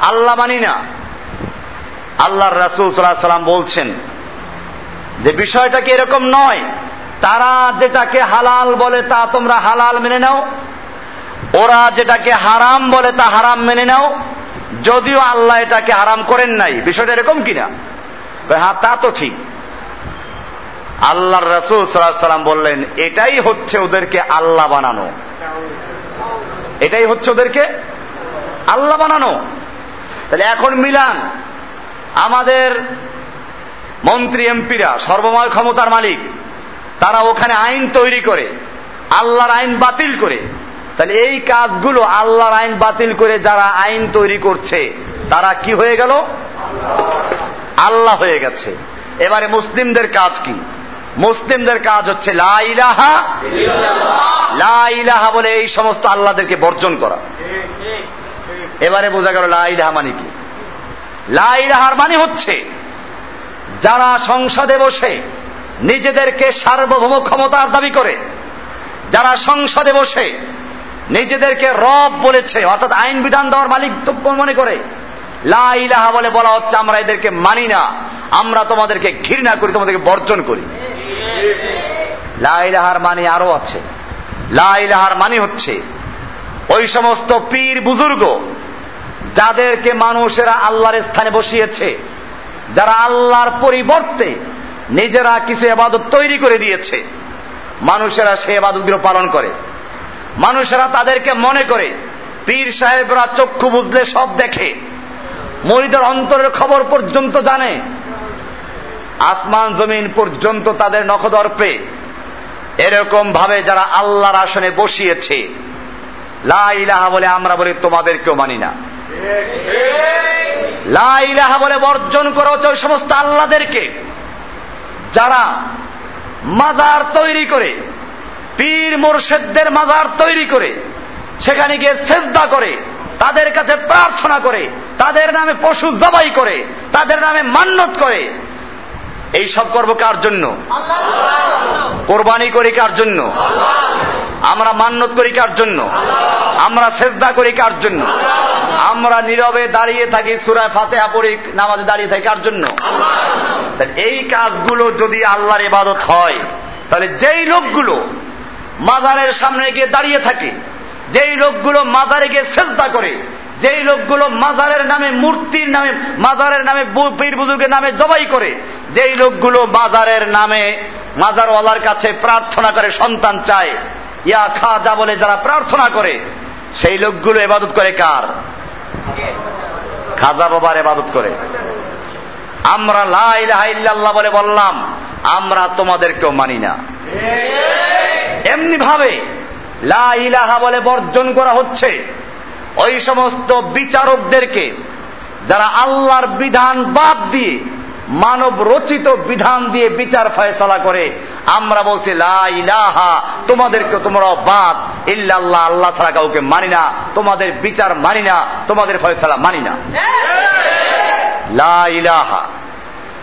Speaker 1: আল্লাহ মানি না। আল্লাহর রাসুল সাল্লাহ সাল্লাম বলছেন যে বিষয়টা কি এরকম নয়? তারা যেটাকে হালাল বলে তা তোমরা হালাল মেনে নাও। ওরা যেটাকে হারাম বলে তা হারাম মেনে নাও। যদিও আল্লাহ এটাকে হারাম করেন নাই। বিষয়টা এরকম কিনা? হ্যাঁ তা তো ঠিক। আল্লাহর রসুল সাল্লাম বললেন, এটাই হচ্ছে ওদেরকে আল্লাহ বানানো। এটাই হচ্ছে ওদেরকে আল্লাহ বানানো। তাহলে এখন মিলান। আমাদের মন্ত্রী এমপিরা সর্বময় ক্ষমতার মালিক তারা ওখানে আইন তৈরি করে আল্লাহর আইন বাতিল করে। তাহলে এই কাজগুলো আল্লাহর আইন বাতিল করে যারা আইন তৈরি করছে তারা কি হয়ে গেল? আল্লাহ হয়ে গেছে। এবারে মুসলিমদের কাজ কি? মুসলিমদের কাজ হচ্ছে লাইলাহা লাইলাহা বলে এই সমস্ত আল্লাহদেরকে বর্জন করা। এবারে বোঝা গেল লাইলাহা মানে কি? লাইলাহার মানে হচ্ছে, যারা সংসদে বসে নিজেদেরকে সার্বভৌম ক্ষমতার দাবি করে, যারা সংসদে বসে নিজেদেরকে রব বলেছে, অর্থাৎ আইন বিধান দেওয়ার মালিক মনে করে, লাইলাহা বলে বলা হচ্ছে, আমরা এদেরকে মানি না, আমরা তোমাদেরকে ঘৃণা করি, তোমাদেরকে বর্জন করি। লাইলাহার মানে আরও আছে। লাইলাহার মানে হচ্ছে, ওই সমস্ত পীর বুজুর্গ যাদেরকে মানুষেরা আল্লাহর স্থানে বসিয়েছে, যারা আল্লাহর পরিবর্তে নিজেরা কিছু এবাদত তৈরি করে দিয়েছে, মানুষেরা সে এবাদতগুলো পালন করে। মানুষেরা তাদেরকে মনে করে, পীর সাহেবরা চক্ষু বুঝলে সব দেখে, মরিদের অন্তরের খবর পর্যন্ত জানে, আসমান জমিন পর্যন্ত তাদের নখদর্পে এরকম ভাবে যারা আল্লাহর আসনে বসিয়েছে লাইলাহা বলে আমরা বলি তোমাদেরকেও মানি না। লাইলাহা বলে বর্জন করা হচ্ছে ওই সমস্ত আল্লাদেরকে। যারা মাজার তৈরি করে, পীর মোর্শেদদের মাজার তৈরি করে, সেখানে গিয়ে সেজদা করে, তাদের কাছে প্রার্থনা করে, তাদের নামে পশু জবাই করে, তাদের নামে মান্যত করে। এই সব করব কার জন্য? কোরবানি করি কার জন্য? আমরা মান্যত করি কার জন্য? আমরা সেজদা করি কার জন্য? আমরা নীরবে দাঁড়িয়ে থাকি সুরায় ফাতেহা পড়ি নামাজে দাঁড়িয়ে থাকি কার জন্য? এই কাজগুলো যদি আল্লাহর ইবাদত হয়, তাহলে যেই লোকগুলো মাজারের সামনে গিয়ে দাঁড়িয়ে থাকে, যেই লোকগুলো মাজারে গিয়ে সেজদা করে, যেই লোকগুলো মাজারের নামে মূর্তির নামে, মাজারের নামে পীর বুজুর্গের নামে জবাই করে, যেই লোকগুলো মাজারের নামে মাজারওয়ালার কাছে প্রার্থনা করে সন্তান চায়, ইয়া খা যা বলে যারা প্রার্থনা করে, সেই লোকগুলো এবাদত করে কার? খাজা বাবার এবাদত করে। আমরা লাইল্লাহ বলে বললাম, আমরা তোমাদেরকেও মানি না। এমনি ভাবে লাইলাহা বলে বর্জন করা হচ্ছে। ওই সমস্ত বিচারকদেরকে যারা আল্লাহর বিধান বাদ দিয়ে, মানব রচিত বিধান দিয়ে বিচার ফয়সলা করে, আমরা বলছি লাহা তোমাদেরকে তোমরা বাদ ইল্লাল্লাহ, আল্লাহ ছাড়া কাউকে মানি না। তোমাদের বিচার মানি না, তোমাদের ফয়সলা মানি না। লাইলাহা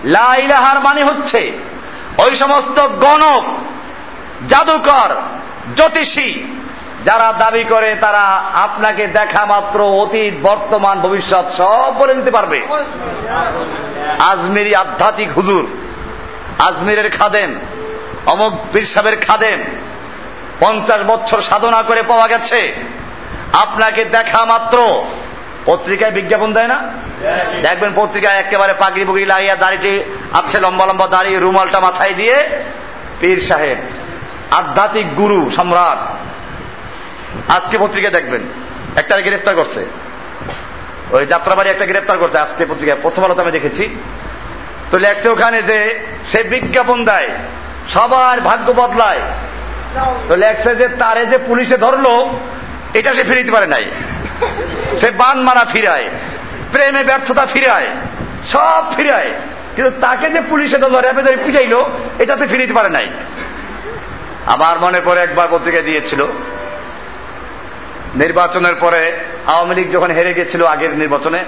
Speaker 1: লাইলাহার মানে হচ্ছে, ওই সমস্ত গণক, জাদুকর, জ্যোতিষী, যারা দাবি করে তারা আপনাকে দেখা মাত্র অতীত, বর্তমান, ভবিষ্যৎ, সব বলে দিতে পারবে। আজমিরি আধ্যাত্মিক হুজুর, আজমিরের খাদেম, অমক পীর সাহেবের খাদেম পঞ্চাশ বছর সাধনা করে পাওয়া গেছে। আপনাকে দেখা মাত্র। পত্রিকায় বিজ্ঞাপন দেয় না? দেখবেন পত্রিকায় একেবারে পাগড়ি পুগড়ি লাগিয়ে দাড়িটি আছে, লম্বা লম্বা দাড়ি, রুমালটা মাথায় দিয়ে পীর সাহেব, আধ্যাত্মিক গুরু, সম্রাট। আজকে পত্রিকায় দেখবেন একটা গ্রেফতার করছে। ওই যাত্রাবাড়ি একটা গ্রেফতার করছে আজকে পত্রিকায়। প্রথম আলোতে আমি দেখেছি। তো লেখছে ওখানে যে সে বিজ্ঞাপন দেয়, সবার ভাগ্য বদলায়। তো লেখছে যে তারে যে পুলিশে ধরলো, এটা সে ফিরিতে পারে নাই। সে বান মারা ফিরায়, প্রেমে ব্যর্থতা ফিরায়, সব ফিরায়। কিন্তু তাকে যে পুলিশে ধরলো র্যাপে ধরে পিটাইলো, এটাতে ফিরিতে পারে নাই। আমার মনে পড়ে একবার পত্রিকা দিয়েছিল, নির্বাচনের পরে আওয়ামী লীগ যখন হেরে গেছিল আগের নির্বাচনে,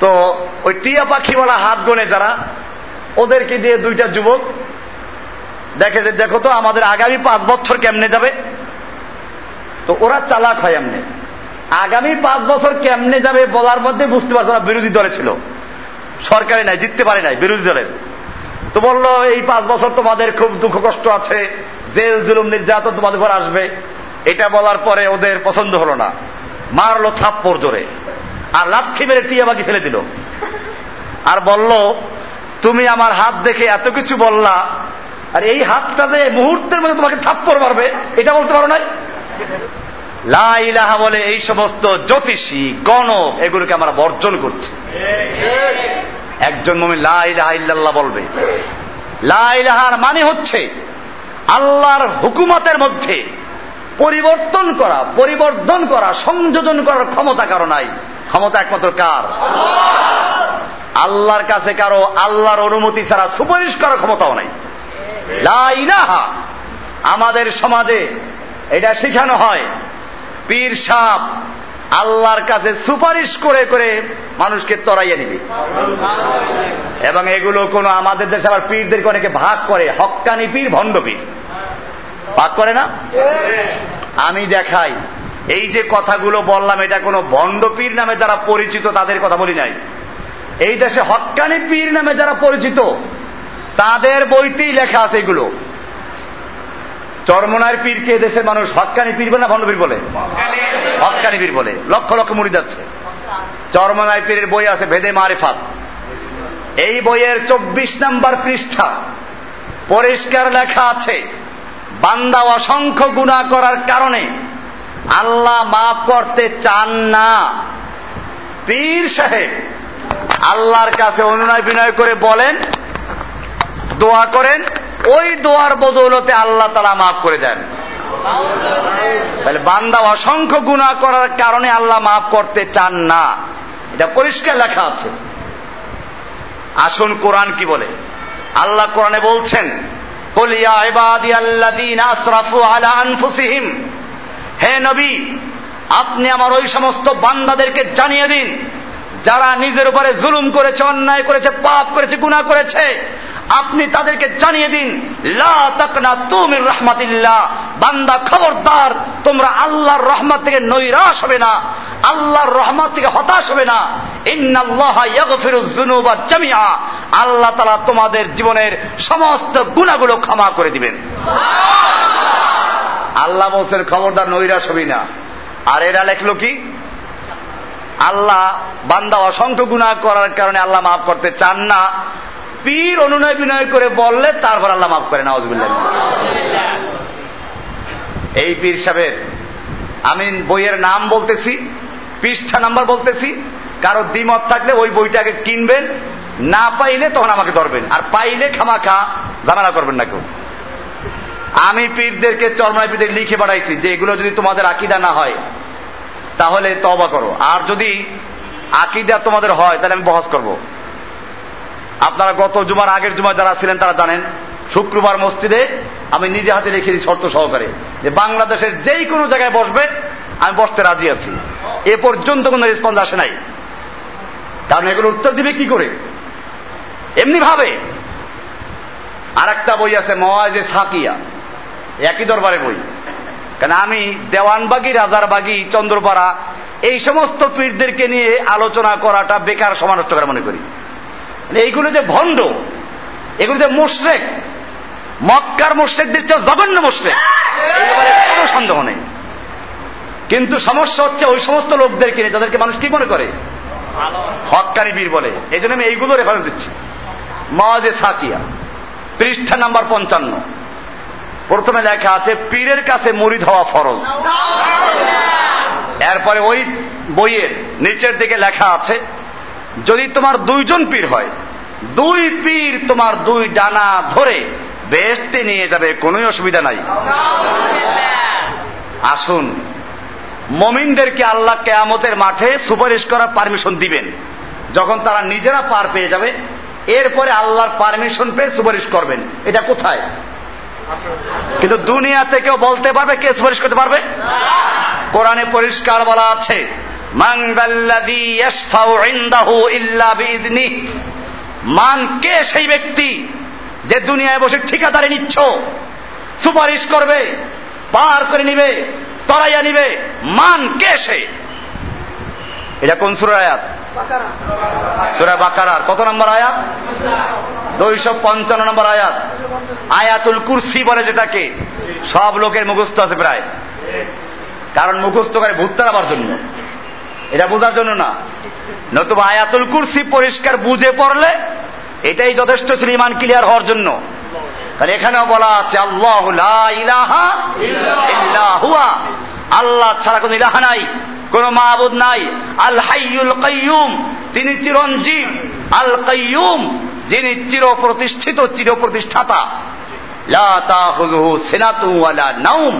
Speaker 1: তো ওই টিয়া পাখিওয়ালা হাত গনে যারা, ওদেরকে দিয়ে দুইটা যুবক দেখে যে দেখো তো আমাদের আগামী পাঁচ বছর কেমনে যাবে? তো ওরা চালাক হয় এমনি। আগামী পাঁচ বছর কেমনে যাবে বলার মধ্যে বুঝতে পারছ না, বিরোধী দলে ছিল। সরকারে নাই, জিততে পারে নাই বিরোধী দলের। তো বলল, এই পাঁচ বছর তোমাদের খুব দুঃখ কষ্ট আছে, জেল, জুলুম, নির্যাতন তোমাদের উপর আসবে। এটা বলার পরে ওদের পছন্দ হলো না। মারলো থাপ্পড় জোরে। আর লাথি মেরে টিয়া বাকি ফেলে দিল। আর বলল, তুমি আমার হাত দেখে এত কিছু বললা আর এই হাতটা যে মুহূর্তের মধ্যে তোমাকে থাপ্পড় মারবে, এটা বলতে পারো নাই? লাইলাহা বলে এই সমস্ত জ্যোতিষী, গণক, এগুলোকে আমরা বর্জন করছি। একজন মমি লাইলাহা ইল্লাল্লাহ বলবে। লাইলাহার মানে হচ্ছে আল্লাহর হুকুমতের মধ্যে পরিবর্তন করা পরিবর্তন করা, সংযোজন করার ক্ষমতা কারও নাই। ক্ষমতা একমাত্র কার? আল্লাহর কাছে কারও, আল্লাহর অনুমতি ছাড়া সুপারিশ করার ক্ষমতাও নাই। লাইলাহা আমাদের সমাজে এটা শিখানো হয়। পীর সাপ আল্লাহর কাছে সুপারিশ করে করে মানুষকে তরাইয়ে নিবে। এবং এগুলো কোনো আমাদের দেশে আবার পীরদেরকে অনেকে ভাগ করে। হক্কানি পীর, ভণ্ড পীর। ভাগ করে না? আমি দেখাই, এই যে কথাগুলো বললাম, এটা কোনো ভণ্ড পীর নামে যারা পরিচিত তাদের কথা বলি নাই। এই দেশে হক্কানি পীর নামে যারা পরিচিত তাদের বইতেই লেখা আছে এগুলো। চরমনার পীরকে দেশের মানুষ? হক্কানি পীর বলে না ভণ্ড পীর বলে? হক্কানি পীর বলে। লক্ষ লক্ষ মুড়ি যাচ্ছে। চরমনায় পীরের বই আছে ভেদে মারিফাত। এই বইয়ের চব্বিশ নাম্বার পৃষ্ঠা। পরিষ্কার লেখা আছে, বান্দা অসংখ্য গুণা করার কারণে আল্লাহ মাফ করতে চান না। পীর সাহেব, আল্লাহর কাছে অনুনয় বিনয় করে বলেন দোয়া করেন, ওই দোয়ার বদৌলতে আল্লাহ তালা মাফ করে দেন। বান্দা অসংখ্য গুণা করার কারণে আল্লাহ মাফ করতে চান না। এটা পরিষ্কার লেখা আছে। আসুন কোরআন কি বলে? আল্লাহ কোরআনে বলছেন হে নবী, আপনি আমার ওই সমস্ত বান্দাদেরকে জানিয়ে দিন, যারা নিজের উপরে জুলুম করেছে, অন্যায় করেছে, পাপ করেছে গুণা করেছে আপনি তাদেরকে জানিয়ে দিন তুমির রহমাতিল্লাহ। বান্দা খবরদার তোমরা আল্লাহর রহমত থেকে নৈরাশ হবে না আল্লাহর রহমত থেকে হতাশ হবে না। জামিয়া আল্লাহ তালা তোমাদের জীবনের সমস্ত গুণাগুলো ক্ষমা করে দিবেন। আল্লাহ বলছেন খবরদার নৈরাশ হবি না। আর এরা লেখলো কি? আল্লাহ বান্দা অসংখ্য গুণা করার কারণে আল্লাহ মাফ করতে চান না। পীর অনুনয় বিনয় করে বললে তারপর আল্লাহ মাফ করে নওয়াজবিল্লাহ এই পীর সাহেবের আমি বইয়ের নাম বলতেছি পৃষ্ঠা নাম্বার বলতেছি কারও দ্বিমত থাকলে ওই বইটাকে কিনবেন না পাইলে তখন আমাকে ধরবেন আর পাইলে খামাখা ঝামেলা করবেন না কেউ। আমি পীরদেরকে চরমায় পীরদের লিখে বাড়াইছি যে এগুলো যদি তোমাদের আকিদা না হয় তাহলে তবা করো। আর যদি আকিদা তোমাদের হয় তাহলে আমি বহস করব। আপনারা গত জুমার আগের জুমা যারা ছিলেন তারা জানেন, শুক্রবার মসজিদে আমি নিজে হাতে লিখে দিই শর্ত সহকারে যে বাংলাদেশের যেই কোনো জায়গায় বসবে আমি বসতে রাজি আছি। এ পর্যন্ত কোনো রেসপন্স আসে নাই। কারণ এগুলো উত্তর দিবে কি করে? এমনি ভাবে। আর একটা বই আছে, মওয়াজে সাকিয়া। একই দরবারে বই। কারণ আমি দেওয়ানবাগি, রাজারবাগি, চন্দ্রপাড়া, এই সমস্ত পীরদেরকে নিয়ে আলোচনা করাটা বেকার সমানষ্ট মনে করি। এইগুলো যে ভণ্ড এগুলো যে মোশরেক মক্কার মোশরেকদের চেয়ে জঘন্য মোশরেক। কোনো সন্দেহ নেই। কিন্তু সমস্যা হচ্ছে ওই সমস্ত লোকদেরকে যাদেরকে মানুষ কি মনে করে? হকানি বীর বলে। এই জন্য আমি এইগুলো রেফারেন্স দিচ্ছি। মজে সাকিয়া পৃষ্ঠা নাম্বার পঞ্চান্ন। প্রথমে লেখা আছে পীরের কাছে মুরিদ হওয়া ফরজ। এরপরে ওই বইয়ের নিচের দিকে লেখা আছে যদি তোমার দুইজন পীর হয় দুই পীর তোমার দুই ডানা ধরে বেহেস্তে নিয়ে যাবে কোনো অসুবিধা নাই। আসুন মমিনদেরকে আল্লাহ কেয়ামতের মাঠে সুপারিশ করার পারমিশন দিবেন। যখন তারা নিজেরা পার পেয়ে যাবে এরপরে আল্লাহর পারমিশন পেয়ে সুপারিশ করবেন। এটা কোথায়? কিন্তু দুনিয়াতে কেউ বলতে পারবে কে সুপারিশ করতে পারবে? কোরআনে পরিষ্কার বলা আছে মান কে সেই ব্যক্তি যে দুনিয়ায় বসে ঠিকাদারি নিচ্ছ সুপারিশ করবে পার করে নিবে তরাইয়া নিবে মান কে সে? এটা কোন সুর আয়াত? সুরা বাকারার কত নম্বর আয়াত? দুইশো পঞ্চান্ন নম্বর আয়াত। আয়াতুল কুরসি বলে যেটাকে সব লোকের মুখস্থ আছে প্রায়। কারণ মুখস্থ করে ভূত তাড়াবার জন্য। এটা বোঝার জন্য না। নতুবা আয়াতুল কুরসি পরিষ্কার বুঝে পড়লে এটাই যথেষ্ট ছিল ইমান ক্লিয়ার হওয়ার জন্য। কারণ এখানেও বলা আছে, আল্লাহ ইলাহা আল্লাহ ছাড়া কোন ইলাহা নাই, কোন মাহবুদ নাই। আল হাইয়ুল কাইয়ুম, তিনি চিরঞ্জীব। আল কাইয়ুম, যিনি চির প্রতিষ্ঠিত চির প্রতিষ্ঠাতা সিনাতু ওয়ালা নাউম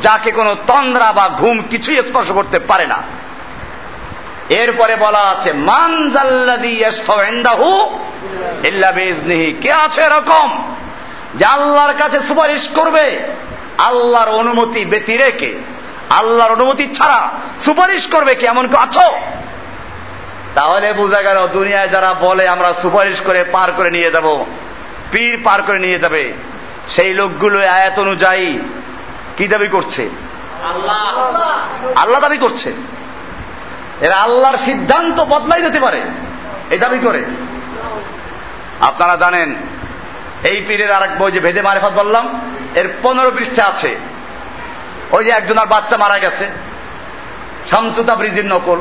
Speaker 1: যাকে কোনো তন্দ্রা বা ঘুম কিছুই স্পর্শ করতে পারে না। এরপরে বলা আছে মান কে আছে এরকম? যে আল্লাহর কাছে সুপারিশ করবে আল্লাহর অনুমতি ব্যতি রেখে আল্লাহর অনুমতি ছাড়া সুপারিশ করবে কি এমন কেউ আছো? তাহলে বোঝা গেল দুনিয়ায় যারা বলে আমরা সুপারিশ করে পার করে নিয়ে যাব পীর পার করে নিয়ে যাবে সেই লোকগুলো আয়াত অনুযায়ী কি দাবি করছে? আল্লাহ দাবি করছে। এরা আল্লাহর সিদ্ধান্ত বদলাই দিতে পারে। এই দাবি করে। আপনারা জানেন, এই পীরের আর এক বই যে ভেদে মারেফত বললাম, এর পনেরো পৃষ্ঠে আছে। ওই যে একজন আর বাচ্চা মারা গেছে শামসুতা ব্রিজির নকল।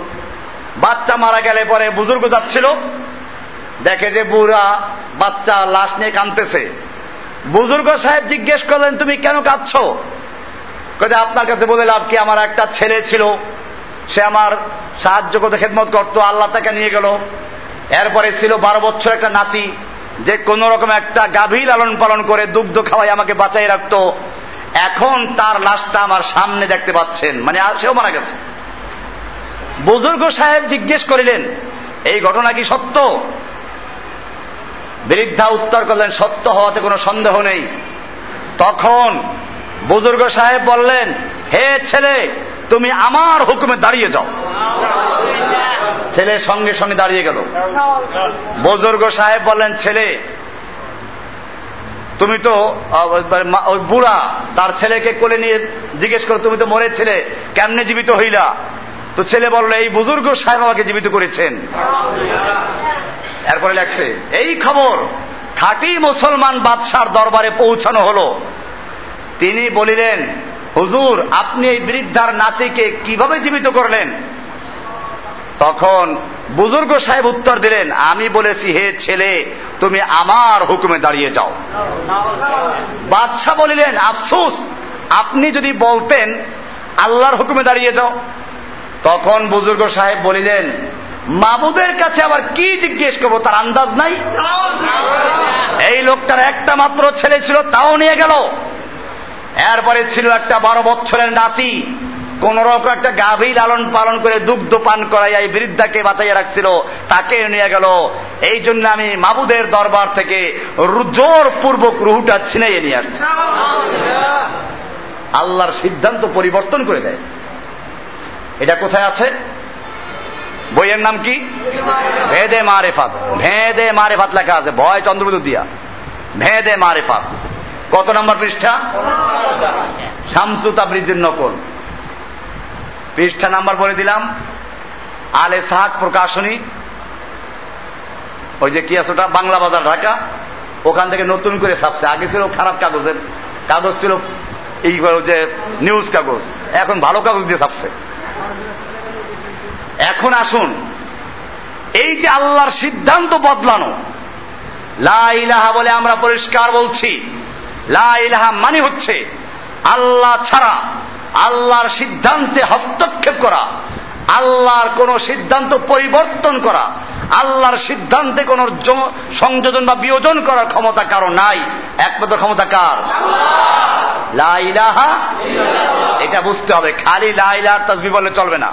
Speaker 1: বাচ্চা মারা গেলে পরে বুজুর্গ যাচ্ছিল, দেখে যে বুড়া বাচ্চা লাশ নিয়ে কাঁদতেছে। বুজুর্গ সাহেব জিজ্ঞেস করলেন, তুমি কেন কাঁদছ? যে আপনার কাছে বলে লাভ কি? আমার একটা ছেলে ছিল সে আমার সাহায্য করতে, খেদমত করতো, আল্লাহ তাকে নিয়ে গেল। এরপরে ছিল বারো বছর একটা নাতি, যে কোন রকম একটা গাভী লালন পালন করে দুগ্ধ খাওয়াই আমাকে বাঁচাই রাখতো। এখন তার লাশটা আমার সামনে দেখতে পাচ্ছেন মানে সেও মারা গেছে। বুজুর্গ সাহেব জিজ্ঞেস করিলেন, এই ঘটনা কি সত্য? বৃদ্ধা উত্তর করলেন, সত্য হওয়াতে কোনো সন্দেহ নেই। তখন বুজুর্গ সাহেব বললেন, হে ছেলে তুমি আমার হুকুমে দাঁড়িয়ে যাও। ছেলে সঙ্গে সঙ্গে দাঁড়িয়ে গেল। বুজুর্গ সাহেব বললেন, ছেলে, তুমি তো বুড়া, তার ছেলেকে কোলে নিয়ে জিজ্ঞেস করো, তুমি তো মরে ছেলে, কেমনে জীবিত হইলা? তো ছেলে বলল, এই বুজুর্গ সাহেব আমাকে জীবিত করেছেন। এরপরে লেখছে, এই খবর খাঁটি মুসলমান বাদশার দরবারে পৌঁছানো হলো। তিনি বলিলেন হুজুর, আপনি এই বৃদ্ধার নাতিকে কীভাবে জীবিত করলেন? তখন বুজুর্গ সাহেব উত্তর দিলেন, আমি বলেছি, হে ছেলে, তুমি আমার হুকুমে দাঁড়িয়ে যাও। বাদশাহ বলিলেন, আফসুস, আপনি যদি বলতেন, আল্লাহর হুকুমে দাঁড়িয়ে যাও। তখন বুজুর্গ সাহেব বলিলেন, মাবুদের কাছে আবার কি জিজ্ঞেস করব, তার আন্দাজ নাই? এই লোকটার একটা মাত্র ছেলে ছিল, তাও নিয়ে গেল। এরপরে ছিল একটা বারো বছরের নাতি। কোন রকম একটা গাভী লালন পালন করে দুগ্ধ পান করাই এই বৃদ্ধাকে বাঁচাইয়া রাখছিল। তাকে নিয়ে গেল। এই জন্য আমি মাবুদের দরবার থেকে জোর পূর্বক রুহুটা ছিনাইয়ে নিয়ে আসছি। আল্লাহর সিদ্ধান্ত পরিবর্তন করে দেয়। এটা কোথায় আছে? বইয়ের নাম কি? ভেদে মারেফাত। ভেদে মারেফাত লেখা আছে। ভয় চন্দ্রবিদু দিয়া। ভেদে মারেফাত। কত নম্বর পৃষ্ঠা? শামসুতা ব্রিজের নকল। পৃষ্ঠা নাম্বার বলে দিলাম, আলে সাহাক প্রকাশনী। ওই যে কি আছে ওটা? বাংলা বাজার, ঢাকা। ওখান থেকে নতুন করে ছাপছে। আগে ছিল খারাপ কাগজের। কাগজ ছিল এই যে নিউজ কাগজ। এখন ভালো কাগজ দিয়ে ছাপছে। এখন আসুন, এই যে আল্লাহর সিদ্ধান্ত বদলানো, লা ইলাহা বলে আমরা পরিষ্কার বলছি লা ইলাহা মানে হচ্ছে আল্লাহ ছাড়া আল্লাহর সিদ্ধান্তে হস্তক্ষেপ করা আল্লাহর কোন সিদ্ধান্ত পরিবর্তন করা আল্লাহর সিদ্ধান্তে কোন সংযোজন বা বিয়োজন করার ক্ষমতা কারও নাই। একমাত্র ক্ষমতা কার? লাইলাহা এটা বুঝতে হবে। খালি লাইলাহার তসবি বললে চলবে না।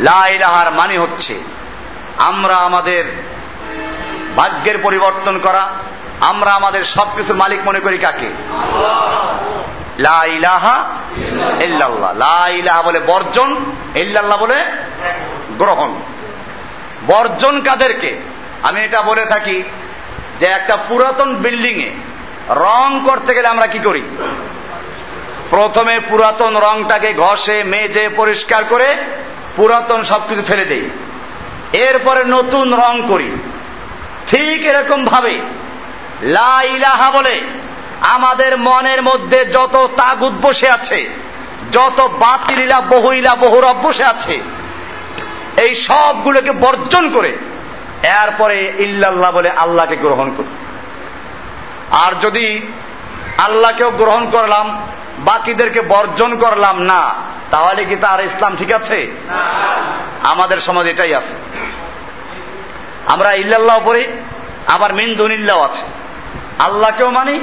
Speaker 1: লাইলাহার মানে হচ্ছে আমরা আমাদের ভাগ্যের পরিবর্তন করা আমরা আমাদের সবকিছুর মালিক মনে করি কাকে? লা লা ইলাহা বলে বর্জন, ইল্লাল্লাহ বলে গ্রহণ। বর্জন কাদেরকে? আমি এটা বলে থাকি যে একটা পুরাতন বিল্ডিং এ রং করতে গেলে আমরা কি করি? প্রথমে পুরাতন রংটাকে ঘষে, মেজে, পরিষ্কার করে পুরাতন সবকিছু ফেলে দেই। এরপরে নতুন রং করি। ঠিক এরকম ভাবে লা ইলাহা বলে আমাদের মনের মধ্যে যত তাগুদ বসে আছে যত বাতিলিলা বহুইলা বহুরব বসে আছে এই সবগুলোকে বর্জন করে এরপরে ইল্লাল্লাহ বলে আল্লাহকে গ্রহণ করি। আর যদি আল্লাহকেও গ্রহণ করলাম বাকিদেরকে বর্জন করলাম না তাহলে কি তার ইসলাম ঠিক আছে? আমাদের সমাজ এটাই আছে। আমরা ইল্লাল্লাহ পড়ি আবার মিনদুনিল্লাহ আছে। আল্লাহকেও মানি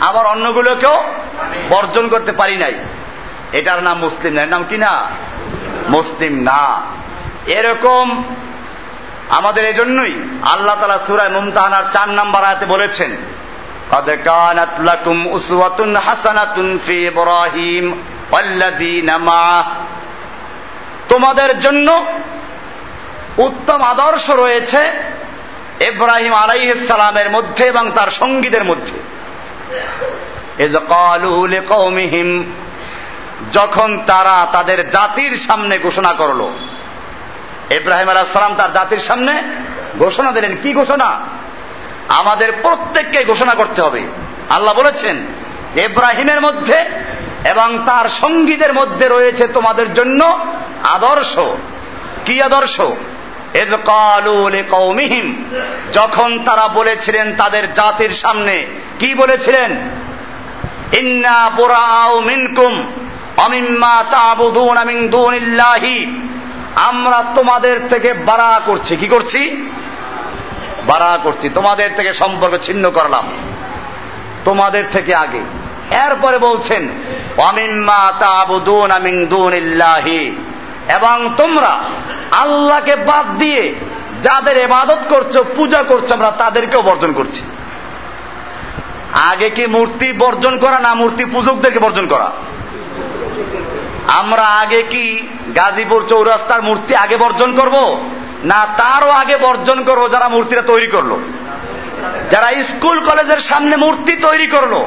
Speaker 1: আবার অন্যগুলোকেও বর্জন করতে পারি নাই এটার নাম মুসলিম না এর নাম কি না মুসলিম না এরকম আমাদের এজন্যই আল্লাহ তালা সুরায় মুমতাহানার চার নাম্বার আয়াতে বলেছেন قد كانت لكم أسوة حسنة في إبراهيم والذين معه তোমাদের জন্য উত্তম আদর্শ রয়েছে ইব্রাহিম আলাইহিসসালামের মধ্যে এবং তার সঙ্গীদের মধ্যে। যখন তারা তাদের জাতির সামনে ঘোষণা করল, ইব্রাহিম আলাহাম তার জাতির সামনে ঘোষণা দিলেন, কি ঘোষণা? আমাদের প্রত্যেককে ঘোষণা করতে হবে। আল্লাহ বলেছেন, ইব্রাহিমের মধ্যে এবং তার সঙ্গীদের মধ্যে রয়েছে তোমাদের জন্য আদর্শ। কি আদর্শ? যখন তারা বলেছিলেন তাদের জাতির সামনে, কি বলেছিলেন? ইন্না মিনকুম মিন আমরা তোমাদের থেকে বাড়া করছি। কি করছি? বাড়া করছি। তোমাদের থেকে সম্পর্ক ছিন্ন করলাম। তোমাদের থেকে আগে। এরপরে বলছেন অমিম্মা তাবুদুন মিন দুনিল্লাহি। এবং তোমরা আল্লাহকে বাদ দিয়ে যাদের এবাদত করছ, পূজা করছ, আমরা তাদেরকেও বর্জন করছি। আগে কি মূর্তি বর্জন করা না মূর্তি পূজকদেরকে বর্জন করা? আমরা আগে কি গাজীপুর চৌরাস্তার মূর্তি আগে বর্জন করব, না তারও আগে বর্জন করব যারা মূর্তিটা তৈরি করল? যারা স্কুল, কলেজের সামনে মূর্তি তৈরি করল,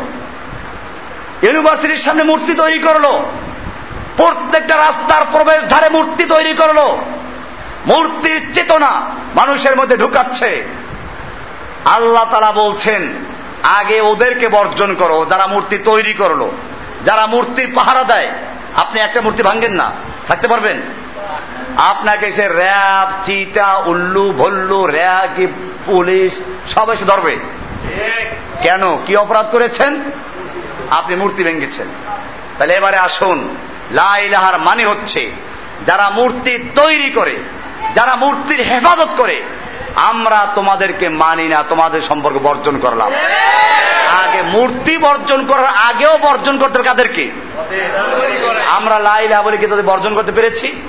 Speaker 1: ইউনিভার্সিটির সামনে মূর্তি তৈরি করল প্রত্যেকটা রাস্তার প্রবেশ ধারে মূর্তি তৈরি করল। মূর্তির চেতনা মানুষের মধ্যে ঢুকাচ্ছে। আল্লাহ তারা বলছেন, আগে ওদেরকে বর্জন করো, যারা মূর্তি তৈরি করল। যারা মূর্তির পাহারা দেয়, আপনি একটা মূর্তি ভাঙ্গেন না, থাকতে পারবেন? আপনাকে সে র্যাব, চিতা, উল্লু, ভল্লু র্যাব পুলিশ, সব এসে ধরবে। কেন? কি অপরাধ করেছেন? আপনি মূর্তি ভেঙেছেন। তাহলে এবারে আসুন। লাইলাহার মানে হচ্ছে যারা মূর্তি তৈরি করে, যারা মূর্তির হেফাজত করে, আমরা তোমাদেরকে মানি না, তোমাদের সম্পর্ক বর্জন করলাম। আগে মূর্তি বর্জন করার আগেও বর্জন করতে কাদেরকে? আমরা লাইলা বলে কি তাদের বর্জন করতে পেরেছি?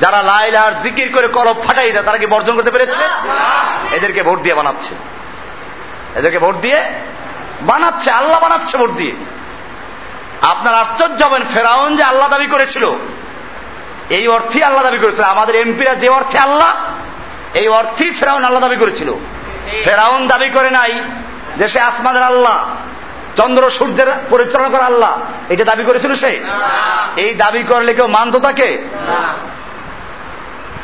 Speaker 1: যারা লাইলার জিকির করে কলব ফাটাই দেয়, তারা কি বর্জন করতে পেরেছে? এদেরকে ভোট দিয়ে বানাচ্ছে। এদেরকে ভোট দিয়ে বানাচ্ছে, আল্লাহ বানাচ্ছে ভোট দিয়ে। আপনার আশ্চর্য হবেন, ফেরাউন যে আল্লাহ দাবি করেছিল। এই অর্থেই আল্লাহ দাবি করেছিল। আমাদের এমপিরা যে অর্থে আল্লাহ, এই অর্থেই ফেরাউন আল্লাহ দাবি করেছিল। ফেরাউন দাবি করে নাই যে সে আসমানের আল্লাহ, চন্দ্র সূর্যের পরিচালনা করা আল্লাহ। এটা দাবি করেছিল সে? এই দাবি করলে কেউ মানত তাকে?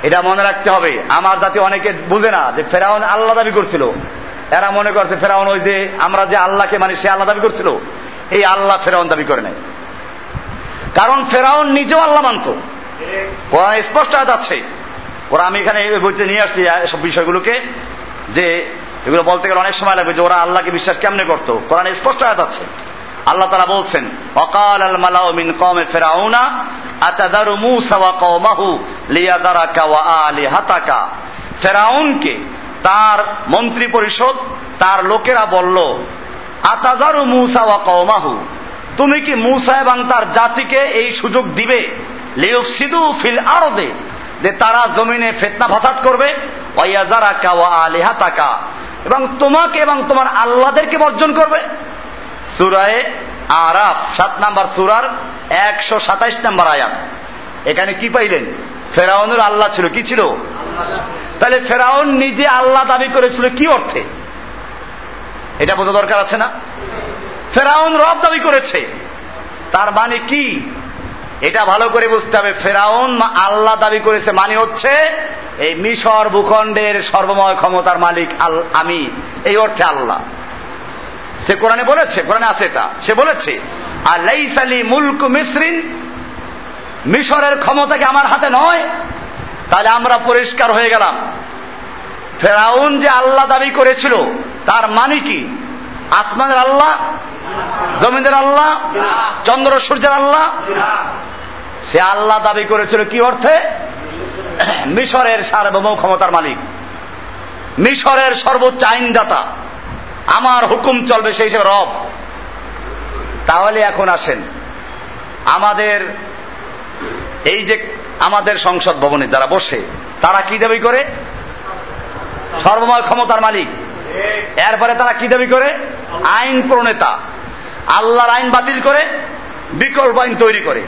Speaker 1: এটা মনে রাখতে হবে। আমার জাতি অনেকে বুঝে না যে ফেরাউন আল্লাহ দাবি করছিল। এরা মনে করছে ফেরাউন ওই যে আমরা যে আল্লাহকে মানি সে আল্লাহ দাবি করছিল। এই আল্লাহ ফেরাউন দাবি করে নেয় কারণ ফেরাউন নিজেও আল্লাহ মানত। কোরআন স্পষ্ট আয়াত আছে। ওরা আমি এখানে বইতে নিয়ে আসছি সব বিষয়গুলোকে, যে এগুলো বলতে গেলে অনেক সময় লাগবে যে ওরা আল্লাহকে বিশ্বাস কেমনে করতো। কোরআন স্পষ্ট আয়াত আছে। আল্লাহ তারা বলছেন, অকাল আল মালাউ মিন কমে ফেরাউনা, আতাদারু মুসা ওয়া কওমাহু লিয়াদারাকা ওয়া আলিহাতাকা। ফেরাউনকে তার মন্ত্রী পরিষদ, তার লোকেরা বলল আতাজারু মুসা ওয়া কওমাহু? তুমি কি মুসা এবং তার জাতিকে এই সুযোগ দিবে? লিউফসিদু ফিল আরদে, যে তারা জমিনে ফেতনা ফাসাদ করবে। ওয়াইয়াজারাকা ওয়া আলিহাতাকা, এবং তোমাকে এবং তোমার আল্লাহদেরকে বর্জন করবে। সুরায় আরাফ, সাত নাম্বার সুরার একশো সাতাইশ নাম্বার আয়াত। এখানে কি পাইলেন? ফেরাউনের আল্লাহ ছিল, কি ছিল? তাহলে ফেরাউন নিজে আল্লাহ দাবি করেছিল কি অর্থে? এটা বোঝা দরকার আছে না? ফেরাউন রব দাবি করেছে। তার মানে কি? এটা ভালো করে বুঝতে হবে। ফেরাউন আল্লাহ দাবি করেছে মানে হচ্ছে এই মিশর ভূখণ্ডের সর্বময় ক্ষমতার মালিক আল আমি এই অর্থে আল্লাহ। সে কোরআনে বলেছে, কোরআনে আছে এটা। সে বলেছে, আর লাইসালি মুলক মিসরিন, মিশরের ক্ষমতা কি আমার হাতে নয়। তাহলে আমরা পরিষ্কার হয়ে গেলাম। ফেরাউন যে আল্লাহ দাবি করেছিল, তার মানে কি? আসমানের আল্লাহ? জমিনের আল্লাহ? চন্দ্র সূর্যের আল্লাহ? সে আল্লাহ দাবি করেছিল কি অর্থে? মিশরের সার্বভৌম ক্ষমতার মালিক। মিশরের সর্বোচ্চ আইনদাতা। আমার হুকুম চলবে সেই হিসেবে রব। তাহলে এখন আসেন। আমাদের এই যে আমাদের সংসদ ভবনে যারা বসে, তারা কি দাবি করে? সর্বময় ক্ষমতার মালিক। এরপরে তারা কি দাবি করে? আইন প্রণেতা। আল্লাহর আইন বাতিল করে, বিকল্প আইন তৈরি করে।